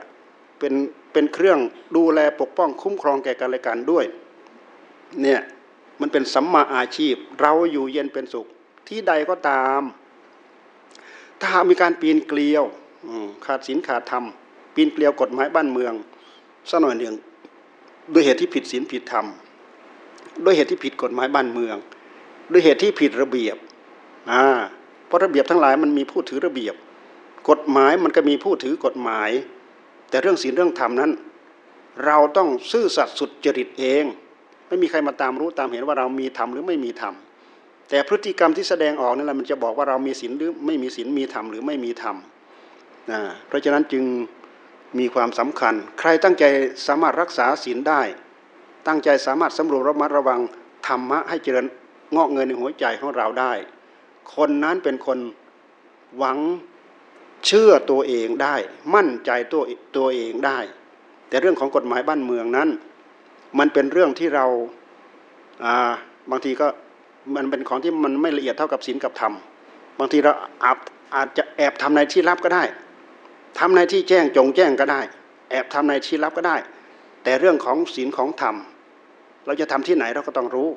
Speaker 1: เป็นเป็นเครื่องดูแลปกป้องคุ้มครองแก่กันและกันด้วยเนี่ยมันเป็นสัมมาอาชีพ เราอยู่เย็นเป็นสุข ที่ใดก็ตาม ถ้ามีการปีนเกลียวขาดศีลขาดธรรมปีนเกลียวกฎหมายบ้านเมือง สักหน่อยหนึ่งด้วยเหตุที่ผิดศีลผิดธรรม ด้วยเหตุที่ผิดกฎหมายบ้านเมือง ด้วยเหตุที่ผิดระเบียบอ่าเพราะระเบียบทั้งหลายมันมีผู้ถือระเบียบ กฎหมายมันก็มีผู้ถือกฎหมาย แต่เรื่องศีลเรื่องธรรมนั้น เราต้องซื่อสัตย์สุดจริตเอง ไม่มีใครมาตามรู้ตามเห็นว่าเรามีธรรมหรือไม่มีธรรมแต่พฤติกรรมที่แสดงออกนั่นแหละมันจะบอกว่าเรามีศีลหรือไม่มีศีลมีธรรมหรือไม่มีธรรมนะเพราะฉะนั้นจึง มีความสำคัญ ใครตั้งใจสามารถรักษาศีลได้ ตั้งใจสามารถสำรวจระมัดระวังธรรมะให้เจริญงอกเงินในหัวใจของเราได้ คนนั้นเป็นคนหวังเชื่อตัวเองได้ มั่นใจตัวตัวเองได้ แต่เรื่องของกฎหมายบ้านเมืองนั้น มันเป็นเรื่องที่เราบางทีก็มันเป็นของที่มันไม่ละเอียดเท่ากับศีลกับธรรมบางทีเราอาจอาจจะแอบทำในที่ลับก็ได้ ทำในที่แจ้งจงแจ้งก็ได้ แอบทำในที่ลับก็ได้ แต่เรื่องของศีลของธรรม เราจะทำที่ไหนเราก็ต้องรู้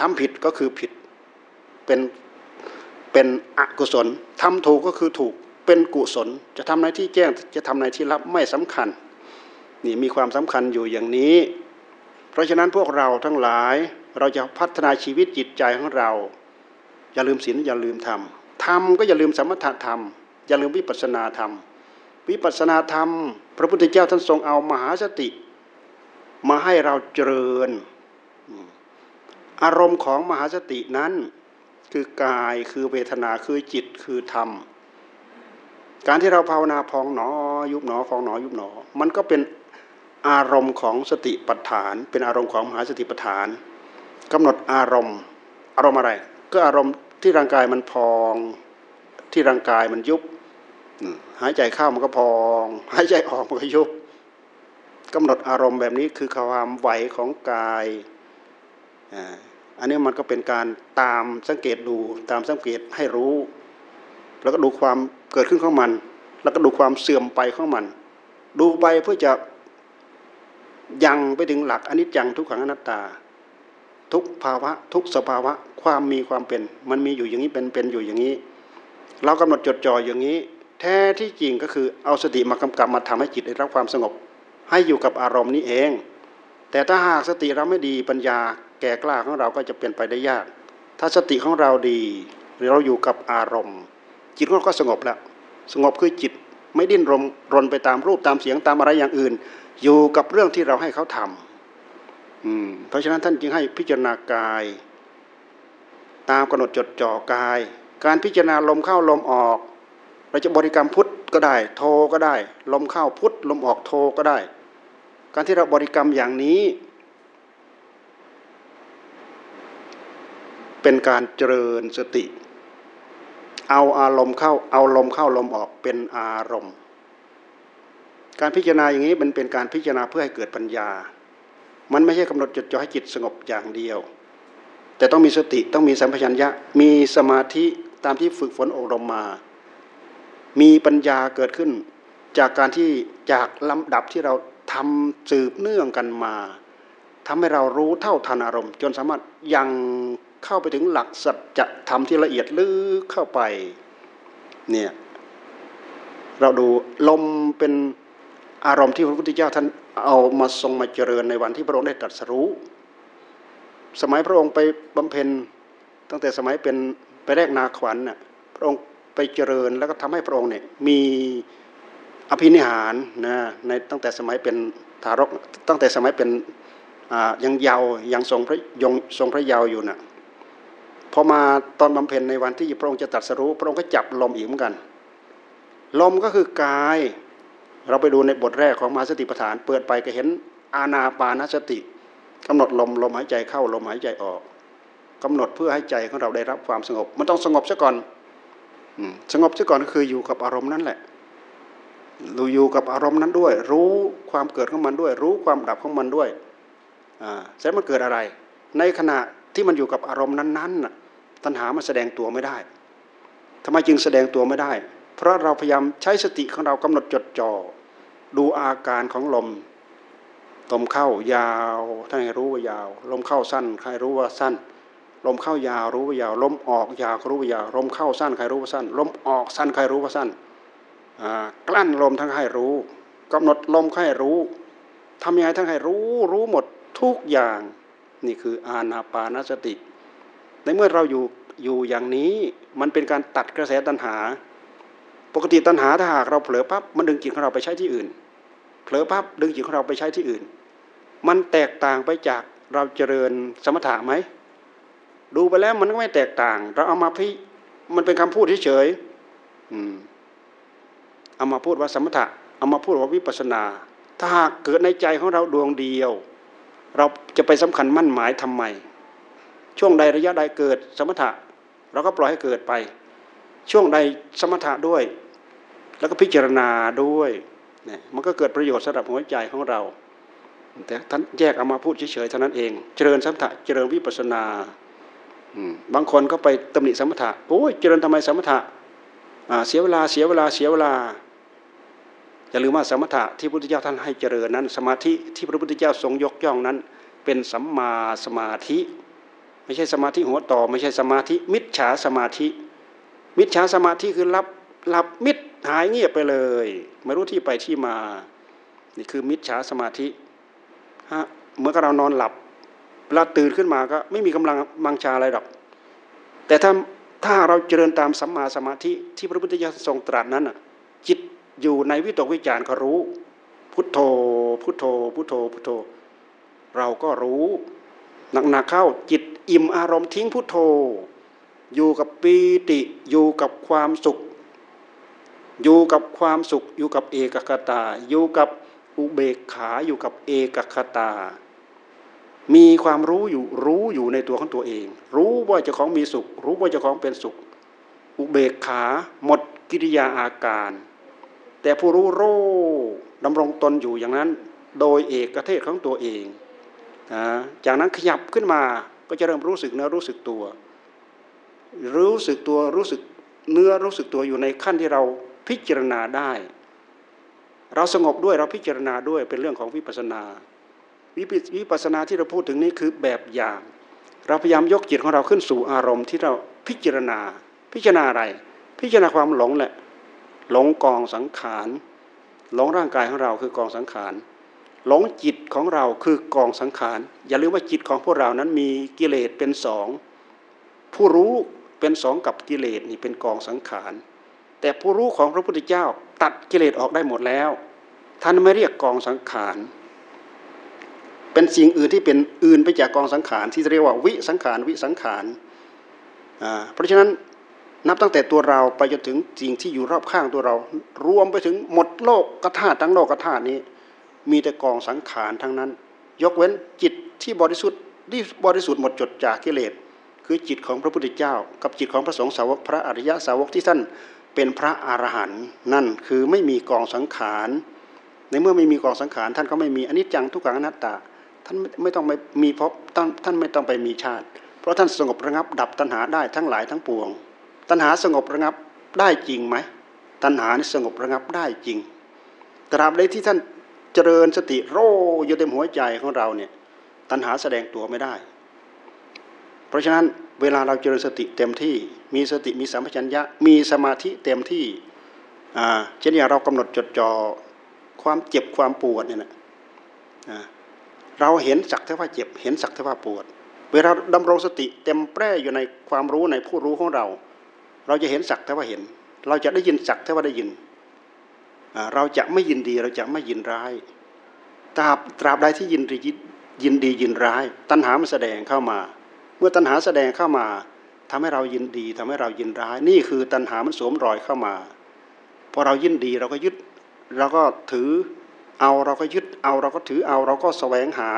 Speaker 1: ทำผิดก็คือผิดเป็นเป็นอกุศลทำถูกก็คือถูกเป็นกุศล จะทำในที่แจ้งจะทำในที่ลับไม่สำคัญ นี่มีความสำคัญอยู่อย่างนี้ เพราะฉะนั้นพวกเราทั้งหลายเราจะพัฒนาชีวิตจิตใจของเรา อย่าลืมศีลอย่าลืมธรรมธรรมก็อย่าลืมสมถะธรรม อย่าลืมวิปัสนาธรรม วิปัสนาธรรม พระพุทธเจ้าท่านทรงเอามหาสติ มาให้เราเจริญ อารมณ์ของมหาสตินั้นคือกายคือเวทนาคือจิตคือธรรม การที่เราภาวนาพองหนอ ยุบหนอพองหนอยุบหนอ มันก็เป็นอารมณ์ของสติปัฏฐาน เป็นอารมณ์ของมหาสติปัฏฐานกำหนดอารมณ์ อารมณ์อะไร ก็อารมณ์ที่ร่างกายมันพอง ที่ร่างกายมันยุบ หายใจเข้ามันก็พอง หายใจออกมันก็ยุบกำหนดอารมณ์แบบนี้คือความไหวของกายอันนี้มันก็เป็นการตามสังเกตดูตามสังเกตให้รู้ แล้วก็ดูความเกิดขึ้นของมัน แล้วก็ดูความเสื่อมไปของมัน ดูไปเพื่อจะยังไปถึงหลักอนิจจังทุกขังอนัตตา ทุกภาวะ ทุกสภาวะ ความมีความเป็น มันมีอยู่อย่างนี้เป็นเป็นอยู่อย่างนี้ เรากำหนดจดจ่ออย่างนี้ แท้ที่จริงก็คือเอาสติมากำกับมาทำให้จิตได้รับความสงบ ให้อยู่กับอารมณ์นี้เอง แต่ถ้าหากสติเราไม่ดีปัญญาแก่กล้าของเราก็จะเป็นไปได้ยาก ถ้าสติของเราดีเราอยู่กับอารมณ์ จิตของเราก็สงบแล้วสงบคือจิตไม่ดิ้นรนรนไปตามรูปตามเสียงตามอะไรอย่างอื่น อยู่กับเรื่องที่เราให้เขาทำอืมเพราะฉะนั้นท่านจึงให้พิจารณากาย ตามกำหนดจดจ่อกาย การพิจารณาลมเข้าลมออก เราจะบริกรรมพุทธก็ได้ โทก็ได้ ลมเข้าพุทธลมออกโทก็ได้ การที่เราบริกรรมอย่างนี้ เป็นการเจริญสติ เอาอารมณ์เข้าเอาลมเข้าลมออกเป็นอารมณ์ การพิจารณาอย่างนี้มันเป็นการพิจารณาเพื่อให้เกิดปัญญา มันไม่ใช่กำหนดจดจ่อให้จิตสงบอย่างเดียว แต่ต้องมีสติต้องมีสัมผัสัญญะมีสมาธิตามที่ฝึกฝนอบรมมา มีปัญญาเกิดขึ้น จากการที่จากลำดับที่เราทำสืบเนื่องกันมาทำให้เรารู้เท่าทันอารมณ์ จนสามารถยังเข้าไปถึงหลักสัจธรรมที่ละเอียดลึกเข้าไปเนี่ยเราดูลมเป็นอารมณ์ที่พระพุทธเจ้าท่านเอามาทรงมาเจริญในวันที่พระองค์ได้ตรัสรู้ สมัยพระองค์ไปบำเพ็ญตั้งแต่สมัยเป็นไปแรกนาขวัญน่ะพระองค์ ไปเจริญแล้วก็ทำให้พระองค์เนี่ยมีอภินิหารนะในตั้งแต่สมัยเป็นทารกตั้งแต่สมัยเป็นยังเยาว์ยังทรงพระยงทรงพระเยาว์อยู่น่ะพอมาตอนบำเพ็ญในวันที่พระองค์จะตัดสรู้พระองค์ก็จับลมอีกเหมือนกัน ลมก็คือกาย เราไปดูในบทแรกของมาสติปัฏฐาน เปิดไปก็เห็นอาณาปานสติกำหนดลมลมหายใจเข้าลมหายใจออกกำหนดเพื่อให้ใจของเราได้รับความสงบ มันต้องสงบซะก่อน สงบซะก่อนก็คืออยู่กับอารมณ์นั้นแหละดูอยู่กับอารมณ์นั้นด้วย รู้ความเกิดของมันด้วย รู้ความดับของมันด้วยแสดงมันเกิดอะไร ในขณะที่มันอยู่กับอารมณ์นั้นๆน่ะตัณหามันแสดงตัวไม่ได้ทำไมจึงแสดงตัวไม่ได้ เพราะเราพยายามใช้สติของเรากำหนดจดจ่อดูอาการของลมลมเข้ายาวท่านให้รู้ว่ายาว ลมเข้าสั้น ใครรู้ว่าสั้น ลมเข้ายาวรู้ว่ายาวลมออกยาวรู้ว่ายาวลมเข้าสั้นใครรู้ว่าสั้นลมออกสั้นใครรู้ว่าสั้นกลั้นลมทั้งให้รู้กำหนดลมให้รู้ทำยังไงทั้งให้รู้รู้หมดทุกอย่าง นี่คืออานาปานสติ ในเมื่อเราอยู่อยู่อย่างนี้มันเป็นการตัดกระแสตัณหา ปกติตัณหาถ้าหากเราเผลอปั๊บมันดึงจิตของเราไปใช้ที่อื่นเผลอปั๊บดึงจิตของเราไปใช้ที่อื่น มันแตกต่างไปจากเราเจริญสมถะไหม ดูไปแล้วมันก็ไม่แตกต่าง เราเอามาพิมันเป็นคำพูดเฉยๆเอามาพูดว่าสมถะ เอามาพูดว่าวิปัสนา ถ้าหากเกิดในใจของเราดวงเดียว เราจะไปสำคัญมั่นหมายทำไม ช่วงใดระยะใดเกิดสมถะ เราก็ปล่อยให้เกิดไป ช่วงใดสมถะด้วย แล้วก็พิจารณาด้วยเนี่ยมันก็เกิดประโยชน์สำหรับหัวใจของเรา แต่ท่านแยกเอามาพูดเฉยๆเท่านั้นเอง เจริญสมถะ เจริญวิปัสนา บางคนก็ไปตำหนิสมถะโอ้ยเจริญทำไมสมถะเสียเวลาเสียเวลาเสียเวลาอย่าลืมว่าสมถะที่พระพุทธเจ้าท่านให้เจริญนั้น สมาธิที่พระพุทธเจ้าทรงยกย่องนั้น เป็นสัมมาสมาธิ ไม่ใช่สมาธิหัวต่อ ไม่ใช่สมาธิ มิจฉาสมาธิ มิจฉาสมาธิคือรับหลับมิดหายเงียบไปเลย ไม่รู้ที่ไปที่มา นี่คือมิจฉาสมาธิฮะเมื่อเรานอนหลับ วลาตื่นขึ้นมาก็ไม่มีกำลังมังชาอะไรหรอก แต่ถ้าถ้าเราเจริญตามสัมมาสมาธิที่พระพุทธเจ้าทรงตรัสนั้นจิตอยู่ในวิตกวิจารก็รู้ พุทโธ พุทโธ พุทโธ พุทโธ เราก็รู้หนักๆเข้าจิตอิ่มอารมณ์ทิ้งพุทโธ อยู่กับปีติอยู่กับความสุข อยู่กับความสุข อยู่กับเอกคตา อยู่กับอุเบกขาอยู่กับเอกคตา มีความรู้อยู่รู้อยู่ในตัวของตัวเอง รู้ว่าเจ้าของมีสุข รู้ว่าเจ้าของเป็นสุข อุเบกขา หมดกิริยาอาการ แต่ผู้รู้โรดำรงตนอยู่อย่างนั้น โดยเอกเทศของตัวเองนะจากนั้นขยับขึ้นมาก็จะเริ่มรู้สึกเนื้อรู้สึกตัว รู้สึกตัวรู้สึกเนื้อรู้สึกตัวอยู่ในขั้นที่เราพิจารณาได้ เราสงบด้วยเราพิจารณาด้วยเป็นเรื่องของวิปัสสนา วิปัสนาที่เราพูดถึงนี้คือแบบอย่าง เราพยายามยกจิตของเราขึ้นสู่อารมณ์ที่เราพิจารณา พิจารณาอะไร พิจารณาความหลงแหละ หลงกองสังขารหลงร่างกายของเราคือกองสังขารหลงจิตของเราคือกองสังขาร อย่าลืมว่าจิตของพวกเรานั้นมีกิเลสเป็นสองผู้รู้เป็นสองกับกิเลสนี่เป็นกองสังขาร แต่ผู้รู้ของพระพุทธเจ้าตัดกิเลสออกได้หมดแล้ว ท่านไม่เรียกกองสังขาร เป็นสิ่งอื่นที่เป็นอื่นไปจากกองสังขารที่เรียกว่าวิสังขารวิสังขารเพราะฉะนั้นนับตั้งแต่ตัวเราไปจนถึงสิ่งที่อยู่รอบข้างตัวเรา รวมไปถึงหมดโลกกธาตุทั้งโลกกธาตุนี้ มีแต่กองสังขารทั้งนั้น ยกเว้นจิตที่บริสุทธิ์ที่บริสุทธิ์หมดจดจากกิเลสคือจิตของพระพุทธเจ้า กับจิตของพระสงฆ์สาวกพระอริยะสาวกที่ท่านเป็นพระอรหันต์นั่นคือไม่มีกองสังขารในเมื่อไม่มีกองสังขารท่านก็ไม่มีอนิจจังทุกขังอนัตตา ท่านไม่ต้องไปมีพบท่านไม่ต้องไปมีชาติ เพราะท่านสงบระงับ ดับตัณหาได้ทั้งหลายทั้งปวง ตัณหาสงบระงับได้จริงไหมตัณหานี่สงบระงับได้จริงตราบใดที่ท่านเจริญสติโรอยู่เต็มหัวใจของเราเนี่ยตัณหาแสดงตัวไม่ได้ เพราะฉะนั้นเวลาเราเจริญสติเต็มที่ มีสติมีสัมปชัญญะมีสมาธิเต็มที่เช่นอย่างเรากำหนดจดจ่อความเจ็บความปวดเนี่ยนะ เราเห็นสักเท่าว่าเจ็บ เห็นสักเท่าว่าปวด เวลาดำรงสติเต็มแปร่อยู่ในความรู้ในผู้รู้ของเรา เราจะเห็นสักเท่าว่าเห็น เราจะได้ยินสักเท่าว่าได้ยิน เราจะไม่ยินดีเราจะไม่ยินร้ายตราบตราบใดที่ยินดียินดียินร้าย ตัณหามันแสดงเข้ามา เมื่อตัณหาแสดงเข้ามาทำให้เรายินดีทำให้เรายินร้าย นี่คือตัณหามันสวมรอยเข้ามาพอเรายินดีเราก็ยึดเราก็ถือ เอาเราก็ยึดเอาเราก็ถือเอาเราก็แสวงหา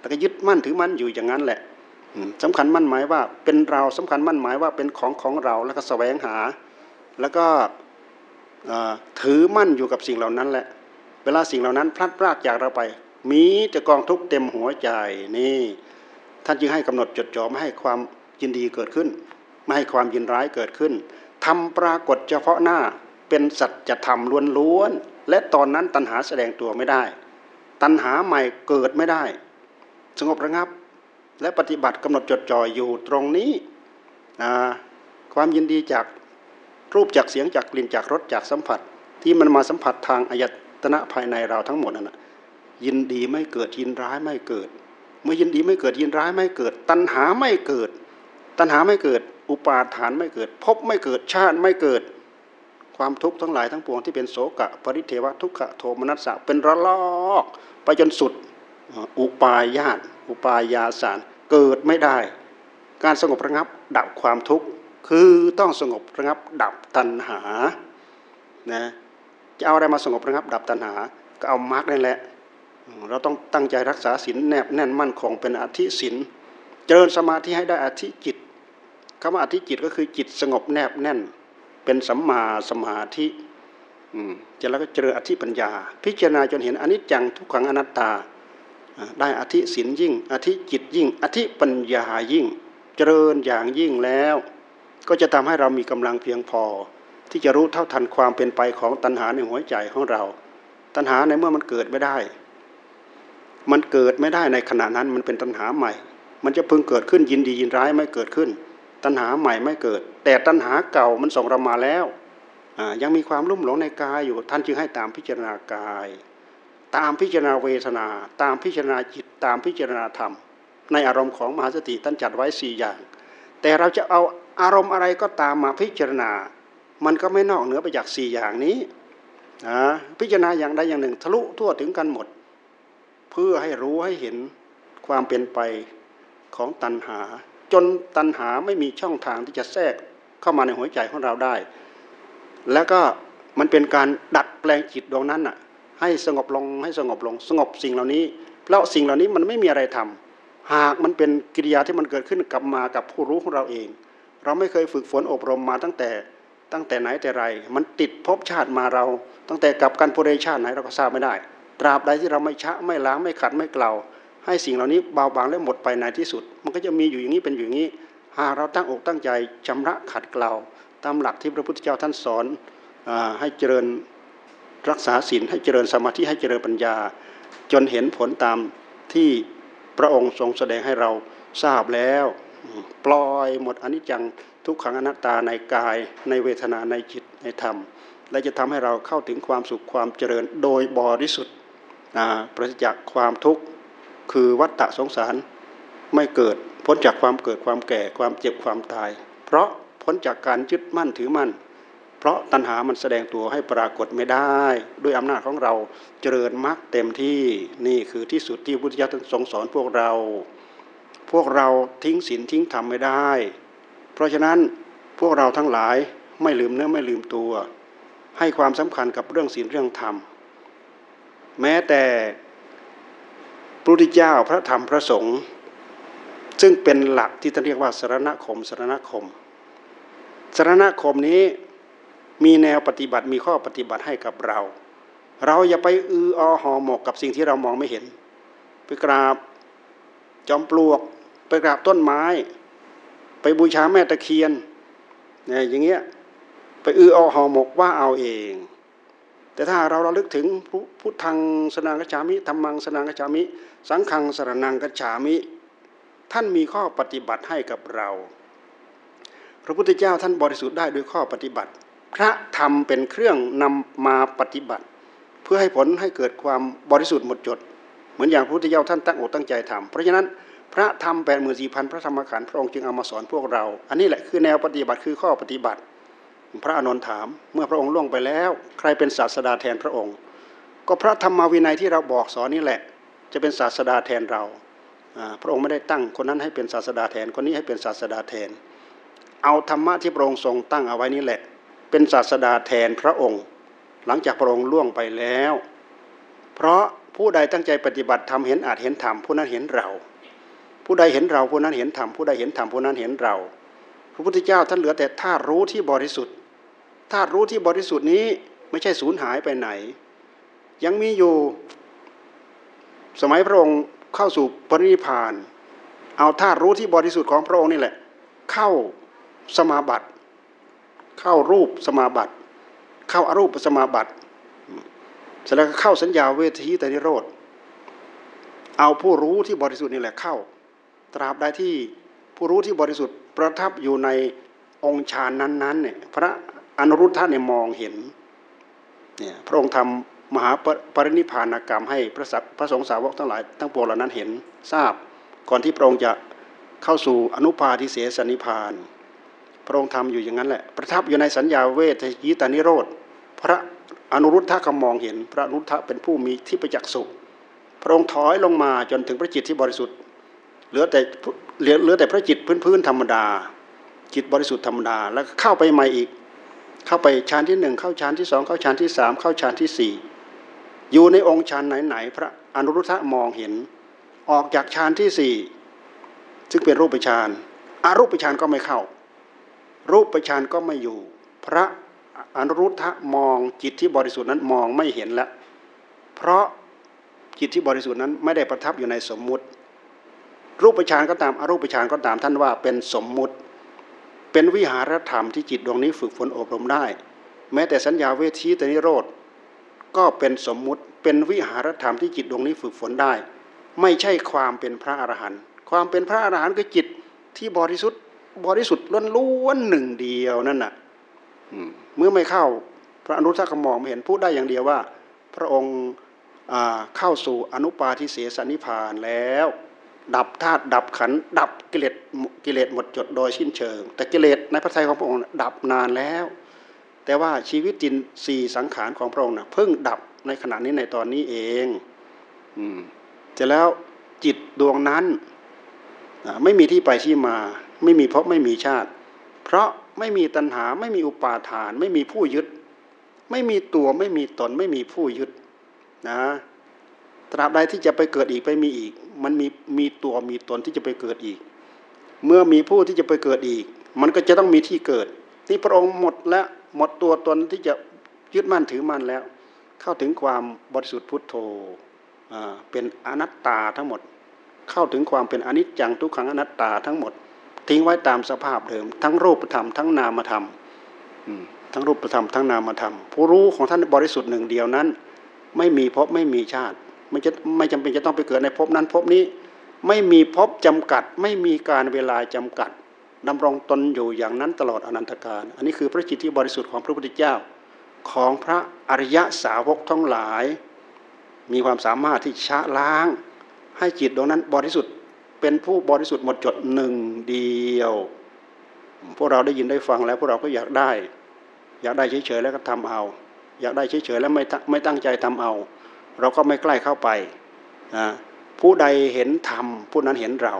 Speaker 1: แล้วก็ยึดมั่นถือมั่นอยู่อย่างนั้นแหละสำคัญมั่นหมายว่าเป็นเราสำคัญมั่นหมายว่าเป็นของของเราแล้วก็แสวงหา แล้วก็ถือมั่นอยู่กับสิ่งเหล่านั้นแหละ เวลาสิ่งเหล่านั้นพลัดพรากจากเราไป มีจะกองทุกเต็มหัวใจนี่ ท่านจึงให้กำหนดจดจ่อไม่ให้ความยินดีเกิดขึ้น ไม่ให้ความยินร้ายเกิดขึ้นทำปรากฏเฉพาะหน้าเป็นสัจธรรมล้วนๆ และตอนนั้นตัณหาแสดงตัวไม่ได้ ตัณหาใหม่เกิดไม่ได้ สงบระงับ และปฏิบัติกำหนดจดจ่ออยู่ตรงนี้ความยินดีจากรูปจากเสียงจากกลิ่นจากรสจากสัมผัส ที่มันมาสัมผัสทางอายตนะภายในเราทั้งหมดนั่นนะยินดีไม่เกิดยินร้ายไม่เกิด เมื่อยินดีไม่เกิดยินร้ายไม่เกิด ตัณหาไม่เกิด ตัณหาไม่เกิด อุปาทานไม่เกิด พบไม่เกิดชาติไม่เกิด ความทุกข์ทั้งหลายทั้งปวงที่เป็นโสกะปริเทวทุกขะโทมนัสสะเป็นระลอกไปจนสุดอุปายาตอุปายาสารเกิดไม่ได้ การสงบระงับดับความทุกข์คือต้องสงบระงับดับตัณหานะจะเอาอะไรมาสงบระงับดับตัณหา ก็เอามรรคนั่นแหละ เราต้องตั้งใจรักษาศีลแนบแน่นมั่นคงเป็นอธิศีลเจริญสมาธิให้ได้อธิจิตคำว่าอธิจิตก็คือจิตสงบแนบแน่น เป็นสัมมาสมาธิจะแล้วก็เจริญอธิปัญญา พิจารณาจนเห็นอนิจจังทุกขังอนัตตา ได้อธิศีลยิ่ง อธิจิตยิ่ง อธิปัญญายิ่ง เจริญอย่างยิ่งแล้ว ก็จะทำให้เรามีกำลังเพียงพอ ที่จะรู้เท่าทันความเป็นไปของตัณหาในหัวใจของเรา ตัณหาในเมื่อมันเกิดไม่ได้ มันเกิดไม่ได้ในขณะนั้นมันเป็นตัณหาใหม่ มันจะพึงเกิดขึ้นยินดียินร้ายไม่เกิดขึ้น ตัณหาใหม่ไม่เกิด แต่ตัณหาเก่ามันส่งเรามาแล้วยังมีความลุ่มหลงในกายอยู่ ท่านจึงให้ตามพิจารณากาย ตามพิจารณาเวทนา ตามพิจารณาจิตตามพิจารณาธรรม ในอารมณ์ของมหาสติท่านจัดไว้สี่อย่าง แต่เราจะเอาอารมณ์อะไรก็ตามมาพิจารณา มันก็ไม่นอกเหนือไปจากสี่อย่างนี้นะพิจารณาอย่างใดอย่างหนึ่ง ทะลุทั่วถึงกันหมด เพื่อให้รู้ให้เห็นความเป็นไปของตัณหา จนตัณหาไม่มีช่องทางที่จะแทรกเข้ามาในหัวใจของเราได้ แล้วก็มันเป็นการดัดแปลงจิตดวงนั้นอะให้สงบลงให้สงบลงสงบสิ่งเหล่านี้ เพราะสิ่งเหล่านี้มันไม่มีอะไรทำหากมันเป็นกิริยาที่มันเกิดขึ้นกับมากับผู้รู้ของเราเอง เราไม่เคยฝึกฝนอบรมมาตั้งแต่ตั้งแต่ไหนแต่ไร มันติดภพชาติมาเรา ตั้งแต่กับการโพเรชาติไหนเราก็ทราบไม่ได้ ตราบใดที่เราไม่ชะไม่ล้างไม่ขัดไม่เกลา ให้สิ่งเหล่านี้เบาบางและหมดไปในที่สุด มันก็จะมีอยู่อย่างนี้เป็นอยู่อย่างนี้ หากเราตั้งอกตั้งใจชำระขัดเกลาตามหลักที่พระพุทธเจ้าท่านสอนอให้เจริญรักษาศีลให้เจริญสมาธิให้เจริญปัญญา จนเห็นผลตามที่พระองค์ทรงแสดงให้เราทราบแล้ว ปล่อยหมดอนิจจังทุกขังอนัตตาในกาย ในเวทนาในจิตในธรรม และจะทำให้เราเข้าถึงความสุขความเจริญโดยบริสุทธิ์ประสิจากความทุกข์ คือวัฏฏะสงสารไม่เกิดพ้นจากความเกิดความแก่ความเจ็บความตาย เพราะพ้นจากการยึดมั่นถือมั่น เพราะตัณหามันแสดงตัวให้ปรากฏไม่ได้ ด้วยอำนาจของเราเจริญมรรคเต็มที่นี่คือที่สุดที่พุทธิยถาทรงสอนพวกเรา พวกเราทิ้งศีลทิ้งธรรมไม่ได้ เพราะฉะนั้นพวกเราทั้งหลายไม่ลืมเนื้อไม่ลืมตัว ให้ความสำคัญกับเรื่องศีลเรื่องธรรม แม้แต่ พระพุทธเจ้าพระธรรมพระสงฆ์ซึ่งเป็นหลักที่ท่านเรียกว่าสารณคมสารณคมสารณคมนี้มีแนวปฏิบัติมีข้อปฏิบัติให้กับเรา เราอย่าไปอืออหอหมกกับสิ่งที่เรามองไม่เห็น ไปกราบจอมปลวก ไปกราบต้นไม้ ไปบูชาแม่ตะเคียนเนี่ยอย่างเงี้ยไปอืออหอหมกว่าเอาเอง แต่ถ้าเราเราลึกถึงพุทธังสนางกจามิธรรมังสนางกจามิ สังขังสรนังกจามิ ท่านมีข้อปฏิบัติให้กับเรา พระพุทธเจ้าท่านบริสุทธิ์ได้ด้วยข้อปฏิบัติ พระธรรมเป็นเครื่องนำมาปฏิบัติ เพื่อให้ผลให้เกิดความบริสุทธิ์หมดจด เหมือนอย่างพระพุทธเจ้าท่านตั้งอกตั้งใจทำเพราะฉะนั้นพระธรรมแปดหมื่นสี่พันพระธรรมขันธ์พระองค์จึงเอามาสอนพวกเรา อันนี้แหละคือแนวปฏิบัติคือข้อปฏิบัติ พระอนุนถาม เมื่อพระองค์ล่วงไปแล้ว ใครเป็นศาสดาแทนพระองค์ ก็พระธรรมวินัยที่เราบอกสอนนี่แหละ จะเป็นศาสดาแทนเราพระองค์ไม่ได้ตั้งคนนั้นให้เป็นศาสดาแทนคนนี้ให้เป็นศาสดาแทน เอาธรรมะที่พระองค์ทรงตั้งเอาไว้นี่แหละ เป็นศาสดาแทนพระองค์ หลังจากพระองค์ล่วงไปแล้ว เพราะผู้ใดตั้งใจปฏิบัติทำเห็นอาจเห็นธรรมผู้นั้นเห็นเรา ผู้ใดเห็นเราผู้นั้นเห็นธรรมผู้ใดเห็นธรรมผู้นั้นเห็นเรา พระพุทธเจ้าท่านเหลือแต่ธาตุรู้ที่บริสุทธิ์ธาตุรู้ที่บริสุทธิ์นี้ไม่ใช่สูญหายไปไหน ยังมีอยู่ สมัยพระองค์เข้าสู่ปรินิพาน เอาธาตุรู้ที่บริสุทธิ์ของพระองค์นี่แหละ เข้าสมาบัติ เข้ารูปสมาบัติ เข้าอารูปสมาบัติเสร็จแล้วก็เข้าสัญญาเวทีแต่นิโรธเอาผู้รู้ที่บริสุทธิ์นี่แหละเข้า ตราบใดที่ผู้รู้ที่บริสุทธิ์ประทับอยู่ในองค์ฌานนั้นๆเนี่ยพระอนุรุทธะเนี่ยมองเห็นเนี่ยพระองค์ทำ มหาปรินิพานกรรมให้พระสัพระสงฆ์สาวกทั้งหลายทั้งปวงเหล่านั้นเห็นทราบ ก่อนที่พระองค์จะเข้าสู่อนุปาทิเสสนิพาน พระองค์ทำอยู่อย่างนั้นแหละ ประทับอยู่ในสัญญาเวทยิตานิโรธ พระอนุรุทธะก็มองเห็น พระอนุรุทธะเป็นผู้มีที่ประจักษ์สุพระองค์ถอยลงมาจนถึงพระจิตที่บริสุทธิ์ เหลือแต่เหลือเหลือแต่พระจิตพื้นๆธรรมดา จิตบริสุทธิ์ธรรมดาแล้วเข้าไปใหม่อีก เข้าไปฌานที่หนึ่งเข้าฌานที่สองเข้าฌานที่สามเข้าฌานที่สี่ อยู่ในองค์ฌานไหนๆพระอนุรุทธะมองเห็น ออกจากฌานที่สี่ซึ่งเป็นรูปฌานอารูปฌานก็ไม่เข้า รูปฌานก็ไม่อยู่ พระอนุรุทธะมองจิตที่บริสุทธิ์นั้นมองไม่เห็นแล้วเพราะจิตที่บริสุทธิ์นั้นไม่ได้ประทับอยู่ในสมมุติ รูปฌานก็ตามอรูปฌานก็ตามท่านว่าเป็นสมมุติ เป็นวิหารธรรมที่จิตดวงนี้ฝึกฝนอบรมได้ แม้แต่สัญญาเวทีตนิโรธ ก็เป็นสมมุติเป็นวิหารธรรมที่จิตดวงนี้ฝึกฝนได้ ไม่ใช่ความเป็นพระอรหันต์ความเป็นพระอรหันต์คือจิตที่บริสุทธิ์บริสุทธิ์ล้วนๆหนึ่งเดียวนั่นน่ะเมื่อไม่เข้าพระอนุทักมองไม่เห็นพูดได้อย่างเดียวว่า พระองค์เข้าสู่อนุปาทิเสสนิพานแล้ว ดับธาตุดับขันดับกิเลสกิเลสหมดจดโดยสิ้นเชิง แต่กิเลสในพระทัยของพระองค์ดับนานแล้ว แต่ว่าชีวิตจินสี่สังขารของพระองค์นะเพิ่งดับในขณะนี้ในตอนนี้เองอืมจแล้วจิตดวงนั้นไม่มีที่ไปที่มา ไม่มีเพบไม่มีชาติ เพราะไม่มีตัณหาไม่มีอุปาทาน ไม่มีผู้ยึด ไม่มีตัวไม่มีตนไม่มีผู้ยึดนะตราบใดที่จะไปเกิดอีกไปมีอีก มันมีมีตัวมีตนที่จะไปเกิดอีก เมื่อมีผู้ที่จะไปเกิดอีก มันก็จะต้องมีที่เกิด ที่พระองค์หมดแล้ว หมดตัวตนที่จะยึดมั่นถือมั่นแล้ว เข้าถึงความบริสุทธิ์พุทโธเป็นอนัตตาทั้งหมด เข้าถึงความเป็นอนิจจังทุกขังอนัตตาทั้งหมด ทิ้งไว้ตามสภาพเดิม ทั้งรูปธรรมทั้งนามธรรมทั้งรูปธรรมทั้งนามธรรมผู้รู้ของท่านบริสุทธิ์หนึ่งเดียวนั้น ไม่มีภพไม่มีชาติ ไม่จะไม่จำเป็นจะต้องไปเกิดในภพนั้นภพนี้ ไม่มีภพจำกัด ไม่มีการเวลาจำกัด ดำรงตนอยู่อย่างนั้นตลอดอนันตการ อันนี้คือพระจิตที่บริสุทธิ์ของพระพุทธเจ้า ของพระอริยสาวกทั้งหลาย มีความสามารถที่ชะล้าง ให้จิตดวงนั้นบริสุทธิ์เป็นผู้บริสุทธิ์หมดจดหนึ่งเดียว พวกเราได้ยินได้ฟังแล้วพวกเราก็อยากได้ อยากได้เฉยๆแล้วก็ทำเอา อยากได้เฉยๆแล้วไม่ไม่ตั้งใจทำเอา เราก็ไม่ใกล้เข้าไปนะผู้ใดเห็นธรรมผู้นั้นเห็นเรา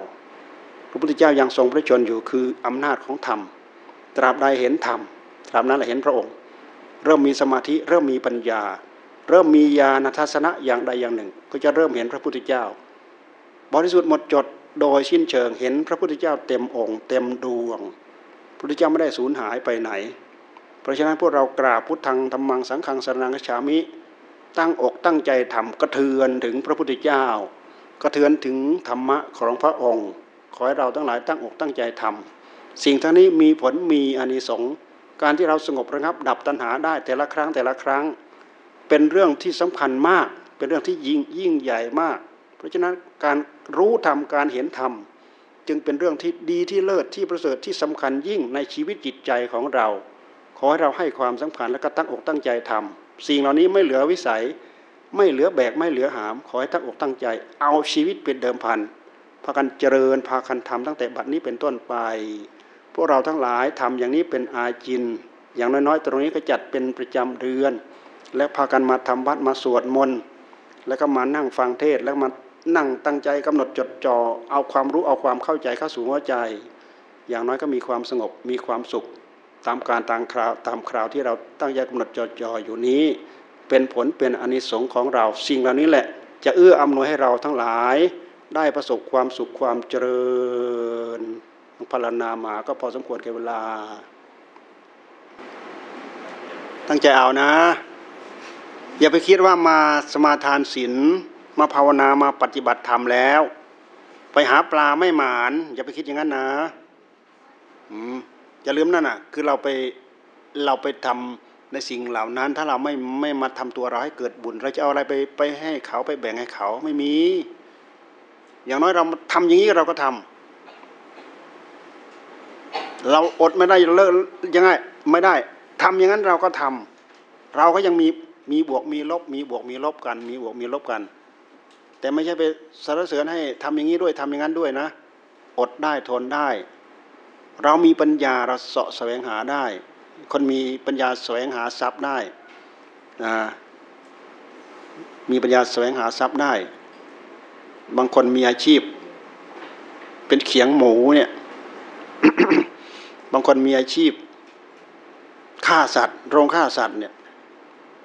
Speaker 1: พระพุทธเจ้ายังทรงพระชนอยู่คืออำนาจของธรรม ตราบใดเห็นธรรมตราบนั้นแหละเห็นพระองค์ เริ่มมีสมาธิเริ่มมีปัญญา เริ่มมีญาณทัศนะอย่างใดอย่างหนึ่ง ก็จะเริ่มเห็นพระพุทธเจ้า บริสุทธิ์หมดจดโดยสิ้นเชิงเห็นพระพุทธเจ้าเต็มองค์ เต็มดวงพระพุทธเจ้าไม่ได้สูญหายไปไหน เพราะฉะนั้นพวกเรากราบพุทธังธรรมังสังฆังสรนังกฉามิ ตั้งอกตั้งใจทำกระเทือนถึงพระพุทธเจ้ากระเทือนถึงธรรมะของพระองค์ ขอให้เราทั้งหลายตั้งอกตั้งใจทำสิ่งทั้งนี้มีผลมีอานิสงส์การที่เราสงบระงับดับตัณหาได้แต่ละครั้งแต่ละครั้ง เป็นเรื่องที่สำคัญมาก เป็นเรื่องที่ยิ่งยิ่งใหญ่มาก เพราะฉะนั้นการรู้ธรรมการเห็นธรรมจึงเป็นเรื่องที่ดีที่เลิศที่ประเสริฐที่สำคัญยิ่งในชีวิตจิตใจของเรา ขอให้เราให้ความสำคัญและก็ตั้งอกตั้งใจทำสิ่งเหล่านี้ไม่เหลือวิสัย ไม่เหลือแบกไม่เหลือหาม ขอให้ตั้งอกตั้งใจ เอาชีวิตเป็นเดิมพัน พากันเจริญพากันทำตั้งแต่บัดนี้เป็นต้นไป พวกเราทั้งหลายทำอย่างนี้เป็นอาจิน อย่างน้อยๆ ตรงนี้ก็จัดเป็นประจำเดือน และพากันมาทำวัดมาสวดมนต์แล้วก็มานั่งฟังเทศแล้วมานั่งตั้งใจกำหนดจดจอ่อเอาความรู้เอาความเข้าใจเข้าสู่หัวใจ อย่างน้อยก็มีความสงบมีความสุข ตามการตามคราวตามคราวที่เราตั้งใจกำหนดจอจออยู่นี้ เป็นผลเป็นอนิสงค์ของเราสิ่งเหล่านี้แหละ จะเอื้ออำนวยให้เราทั้งหลาย ได้ประสบความสุขความเจริญพานามาก็พอสมควรแก่เวลา ตั้งใจเอานะ อย่าไปคิดว่ามาสมาทานศีลมาภาวนามาปฏิบัติธรรมแล้ว ไปหาปลาไม่หมาน อย่าไปคิดอย่างนั้นนะอย่าลืมนั่นอะ คือเราไปเราไปทำในสิ่งเหล่านั้น ถ้าเราไม่ไม่มาทำตัวเราให้เกิดบุญ เราจะเอาอะไรไปไปให้เขาไปแบ่งให้เขาไม่มี อย่างน้อยเราทำอย่างนี้เราก็ทำเราอดไม่ได้เลิกยังไงไม่ได้ทำอย่างนั้นเราก็ทำเราก็ยังมีมีบวกมีลบ มีบวกมีลบกัน มีบวกมีลบกัน แต่ไม่ใช่ไปสรรเสริญให้ทำอย่างนี้ด้วยทำอย่างนั้นด้วยนะ อดได้ทนได้ เรามีปัญญาเราเสาะแสวงหาได้ คนมีปัญญาแสวงหาทรัพย์ได้นะมีปัญญาแสวงหาทรัพย์ได้ บางคนมีอาชีพ เป็นเขียงหมูเนี่ย บางคนมีอาชีพฆ่าสัตว์ โรงฆ่าสัตว์เนี่ย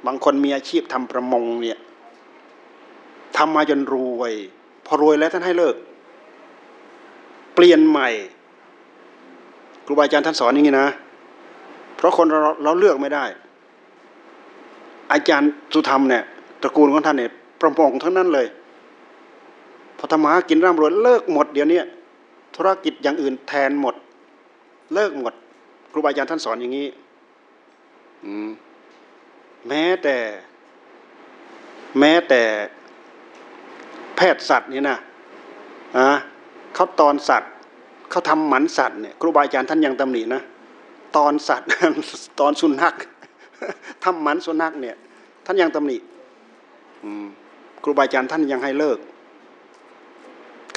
Speaker 1: บางคนมีอาชีพทำประมงเนี่ยทำมาจนรวย พอรวยแล้วท่านให้เลิก เปลี่ยนใหม่ครูบาอาจารย์ท่านสอนอย่างนี้นะ เพราะคนเราเราเลือกไม่ได้ อาจารย์สุธรรมเนี่ยตระกูลของท่านเนี่ยประมงทั้งนั้นเลย พอทำมากินร่ำรวยเลิกหมดเดี๋ยวนี้ธุรกิจอย่างอื่นแทนหมด เลิกหมด ครูบาอาจารย์ท่านสอนอย่างนี้แม้แต่ แม้แต่แพทย์สัตว์นี่นะอะเขาตอนสัตว์เขาทำหมันสัตว์เนี่ยครูบาอาจารย์ท่านยังตำหนินะตอนสัตว์ตอนสุนัขทำหมันสุนัขเนี่ย ท่านยังตำหนิครูบาอาจารย์ท่านยังให้เลิก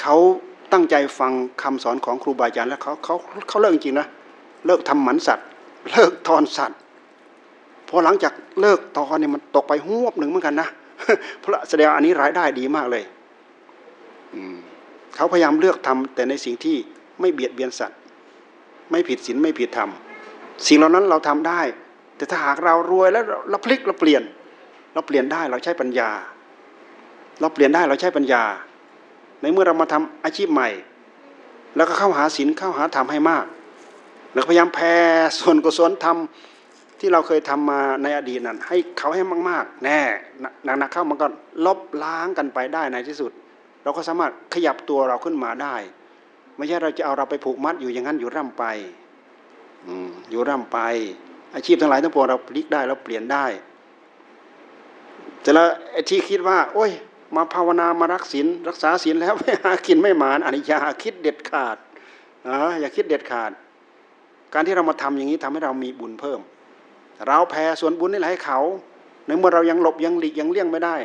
Speaker 1: เขาตั้งใจฟังคำสอนของครูบาอาจารย์แล้วเขาเขาเขาเลิกจริงนะเลิกทำหมันสัตว์ เลิกตอนสัตว์พอหลังจากเลิกตอนเนี่ยมันตกไปหวบหนึ่งเหมือนกันนะเพราะแสดงอันนี้รายได้ดีมากเลยเขาพยายามเลือกทำแต่ในสิ่งที่ไม่เบียดเบียนสัตว์ ไม่ผิดศีลไม่ผิดธรรมสิ่งเหล่านั้นเราทำได้ แต่ถ้าหากเรารวยแล้วเราพลิกเราเปลี่ยน เราเปลี่ยนได้เราใช้ปัญญา เราเปลี่ยนได้เราใช้ปัญญา ในเมื่อเรามาทำอาชีพใหม่ แล้วก็เข้าหาศีลเข้าหาธรรมให้มาก แล้วพยายามแผ่ส่วนกุศลธรรมที่เราเคยทำมาในอดีตนั้นให้เขาให้มากๆ แน่หนักๆเข้ามันก็ลบล้างกันไปได้ในที่สุด เราก็สามารถขยับตัวเราขึ้นมาได้ ไม่ใช่เราจะเอาเราไปผูกมัดอยู่อย่างนั้นอยู่ร่ำไปอยู่ร่ำไป อาชีพทั้งหลายทั้งปวงเราพลิกได้เราเปลี่ยนได้ แต่ละที่คิดว่า โอ้ย มาภาวนามารักศีลรักษาศีลแล้วไม่หากินไม่หมานอันิจจาคิดเด็ดขาดออย่าคิดเด็ดขาด การที่เรามาทำอย่างนี้ทำให้เรามีบุญเพิ่ม เราแผ่ส่วนบุญนี่แหละให้เขา ในเมื่อเรายังหลบยังหลีกยังเลี่ยงไม่ได้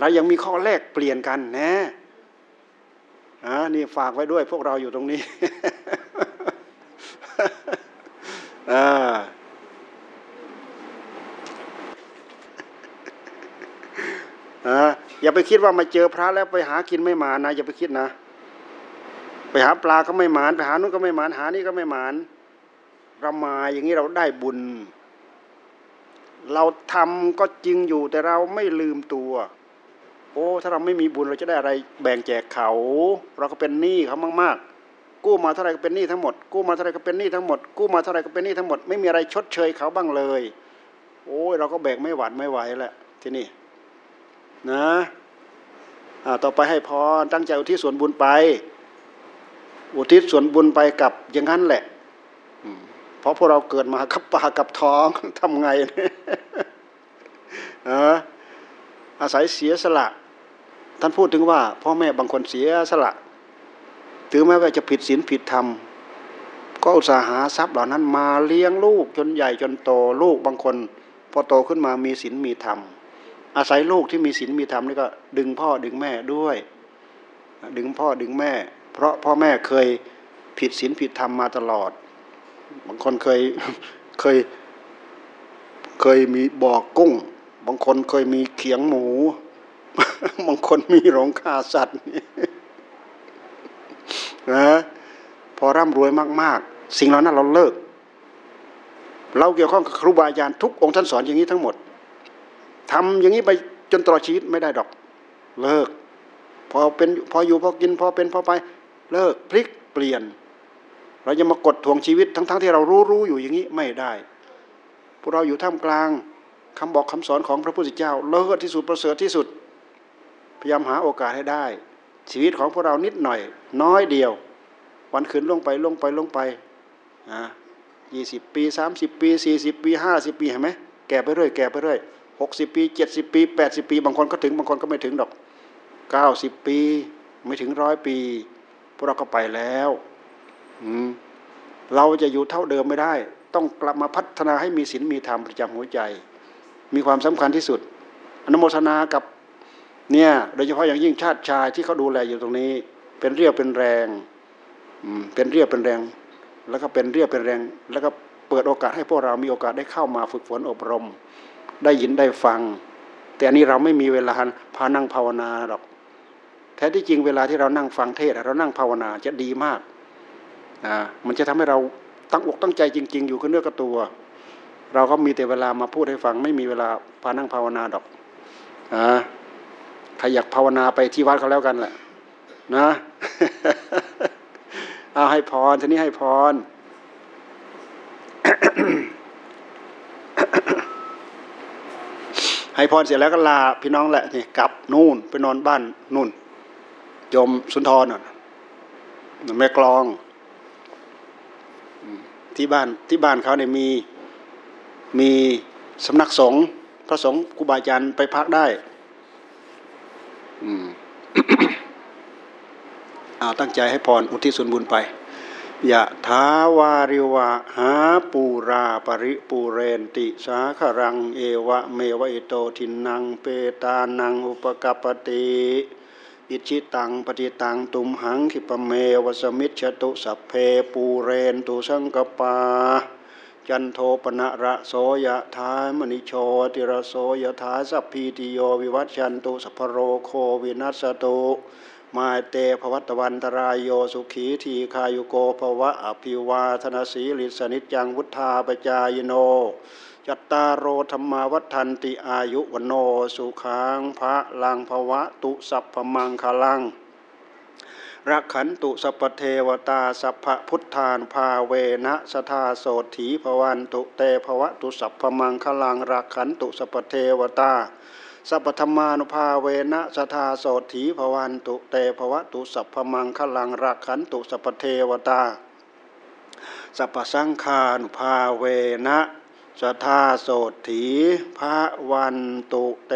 Speaker 1: เรายังมีข้อแลกเปลี่ยนกันนะอ่านี่ฝากไว้ด้วยพวกเราอยู่ตรงนี้อ่า อย่าไปคิดว่ามาเจอพระแล้วไปหากินไม่หมานะ อย่าไปคิดนะ ไปหาปลาก็ไม่หมานไปหานู้นก็ไม่หมานหานี่ก็ไม่หมานเรามาอย่างนี้เราได้บุญ เราทำก็จริงอยู่แต่เราไม่ลืมตัว โอ้ถ้าเราไม่มีบุญเราจะได้อะไร แบ่งแจกเขา เราก็เป็นหนี้เขามากๆ กู้มาเท่าไรก็เป็นหนี้ทั้งหมด กู้มาเท่าไรก็เป็นหนี้ทั้งหมด กู้มาเท่าไรก็เป็นหนี้ทั้งหมด ไม่มีอะไรชดเชยเขาบ้างเลย โอ้ยเราก็แบกไม่หวัดไม่ไหวแหละที่นี่ นะต่อไปให้พรตั้งใจอุทิศส่วนบุญไป อุทิศส่วนบุญไปกับอย่างนั้นแหละเพราะพวกเราเกิดมากับปากับท้องทำไงเอออาศัยเสียสละ ท่านพูดถึงว่า พ่อแม่บางคนเสียสละ ถึงแม้ว่าจะผิดศีลผิดธรรม ก็อุตสาหาทรัพย์เหล่านั้นมาเลี้ยงลูกจนใหญ่จนโตลูกบางคน พอโตขึ้นมามีศีลมีธรรม อาศัยลูกที่มีศีลมีธรรมนี่ก็ดึงพ่อดึงแม่ด้วย ดึงพ่อดึงแม่ เพราะพ่อแม่เคยผิดศีลผิดธรรมมาตลอด บางคนเคยเคยเคยมีบ่อกุ้ง บางคนเคยมีเขียงหมู บางคนมีโรงฆ่าสัตว์นะพอร่ำรวยมาก ๆ สิ่งเหล่านั้นเราเลิก เราเกี่ยวข้องกับครูบาอาจารย์ทุกองค์ท่านสอนอย่างนี้ทั้งหมด ทำอย่างนี้ไปจนตลอดชีวิตไม่ได้ดอก เลิก พอเป็นพออยู่พอกินพอเป็นพอไป เลิกพลิกเปลี่ยน เราจะมากดทวงชีวิตทั้งๆทที่เรารู้รู้อยู่อย่างนี้ไม่ได้ พวกเราอยู่ท่ามกลางคำบอกคำสอนของพระพุทธเจ้า เลิศที่สุดประเสริฐที่สุด พยายามหาโอกาสให้ได้ ชีวิตของพวกเรานิดหน่อย น้อยเดียว วันคืนลงไปลงไปลงไปอ่ายี่สิบปีสามสิบปีสี่สิบปีห้าสิบปีเห็นไหมแก่ไปเรื่อยแก่ไปเรื่อย หกสิบปีเจ็ดสิบปีแปดสิบปี บางคนก็ถึงบางคนก็ไม่ถึงดอกเก้าสิบปีไม่ถึงร้อยปี พวกเราก็ไปแล้วเราจะอยู่เท่าเดิมไม่ได้ ต้องกลับมาพัฒนาให้มีศีลมีธรรมประจำหัวใจ มีความสำคัญที่สุด อนุโมทนากับเนี่ยโดยเฉพาะอย่างยิ่งชาติชายที่เขาดูแลอยู่ตรงนี้ เป็นเรียวเป็นแรงเป็นเรียวเป็นแรง แล้วก็เป็นเรียวเป็นแรง แล้วก็เปิดโอกาสให้พวกเรามีโอกาสได้เข้ามาฝึกฝนอบรม ได้ยินได้ฟัง แต่อันนี้เราไม่มีเวลาพานั่งภาวนาหรอกแท้ที่จริงเวลาที่เรานั่งฟังเทศเรานั่งภาวนาจะดีมากอ่ามันจะทำให้เราตั้งอกตั้งใจจริง ๆ อยู่กับเนื้อกับตัว เราก็มีแต่เวลามาพูดให้ฟัง ไม่มีเวลาพานั่งภาวนาดอกอ่าใครอยากภาวนาไปที่วัดเขาแล้วกันแหละนะเอาให้พรทีนี้ให้พร ให้พรเสร็จแล้วก็ลาพี่น้องแหละนี่กลับนู่นไปนอนบ้านนู่นยมสุนทรน่ะแม่กลอง ที่บ้านที่บ้านเขาเนี่ยมีมีสำนักสงฆ์พระสงฆ์ครูบาอาจารย์ไปพักได้เอาตั้งใจให้พรอุทิศส่วนบุญไป ยะทาวาริวะหาปูราปริปูเรนติสาครังเอวะเมวะอิโตทินังเปตานังอุปะกัปปะติอิจฉิตังปัตถิตังตุมหัง ขิปปะเมวะ สะมิชฌะตุสัพเพปูเรนตุสังกัปปา จันโทปัณณะระโสยะถา มะณิโชติระโสยะถาสัพพีติโยวิวัชชันตุสัพพะโรโควินัสสะตุ มาเต ภะวัตวันตะราโยสุขีทีฆายุโก ภะวะ อะภิวาทะนะสีลิสสะ นิจจังวุฑฒาปะจายิโนจัตตารโอธรรมาวัฒนติอายุวโนสุขังพระลังภวะตุสัพพมังคลังรักขันตุสัพเทวตาสัพพพุทธานภาเวนะสทาโสถีภวันตุเตภวะตุสัพพมังคลังรักขันตุสัพเทวตา สัพธรรมานุภาเวนะสทาโสถีภวันตุเตภวะตุสัพพมังคลังรักขันตุสัพเทวตาสัพสังฆานุภาเวนะสทาโสถีพระวันตุเต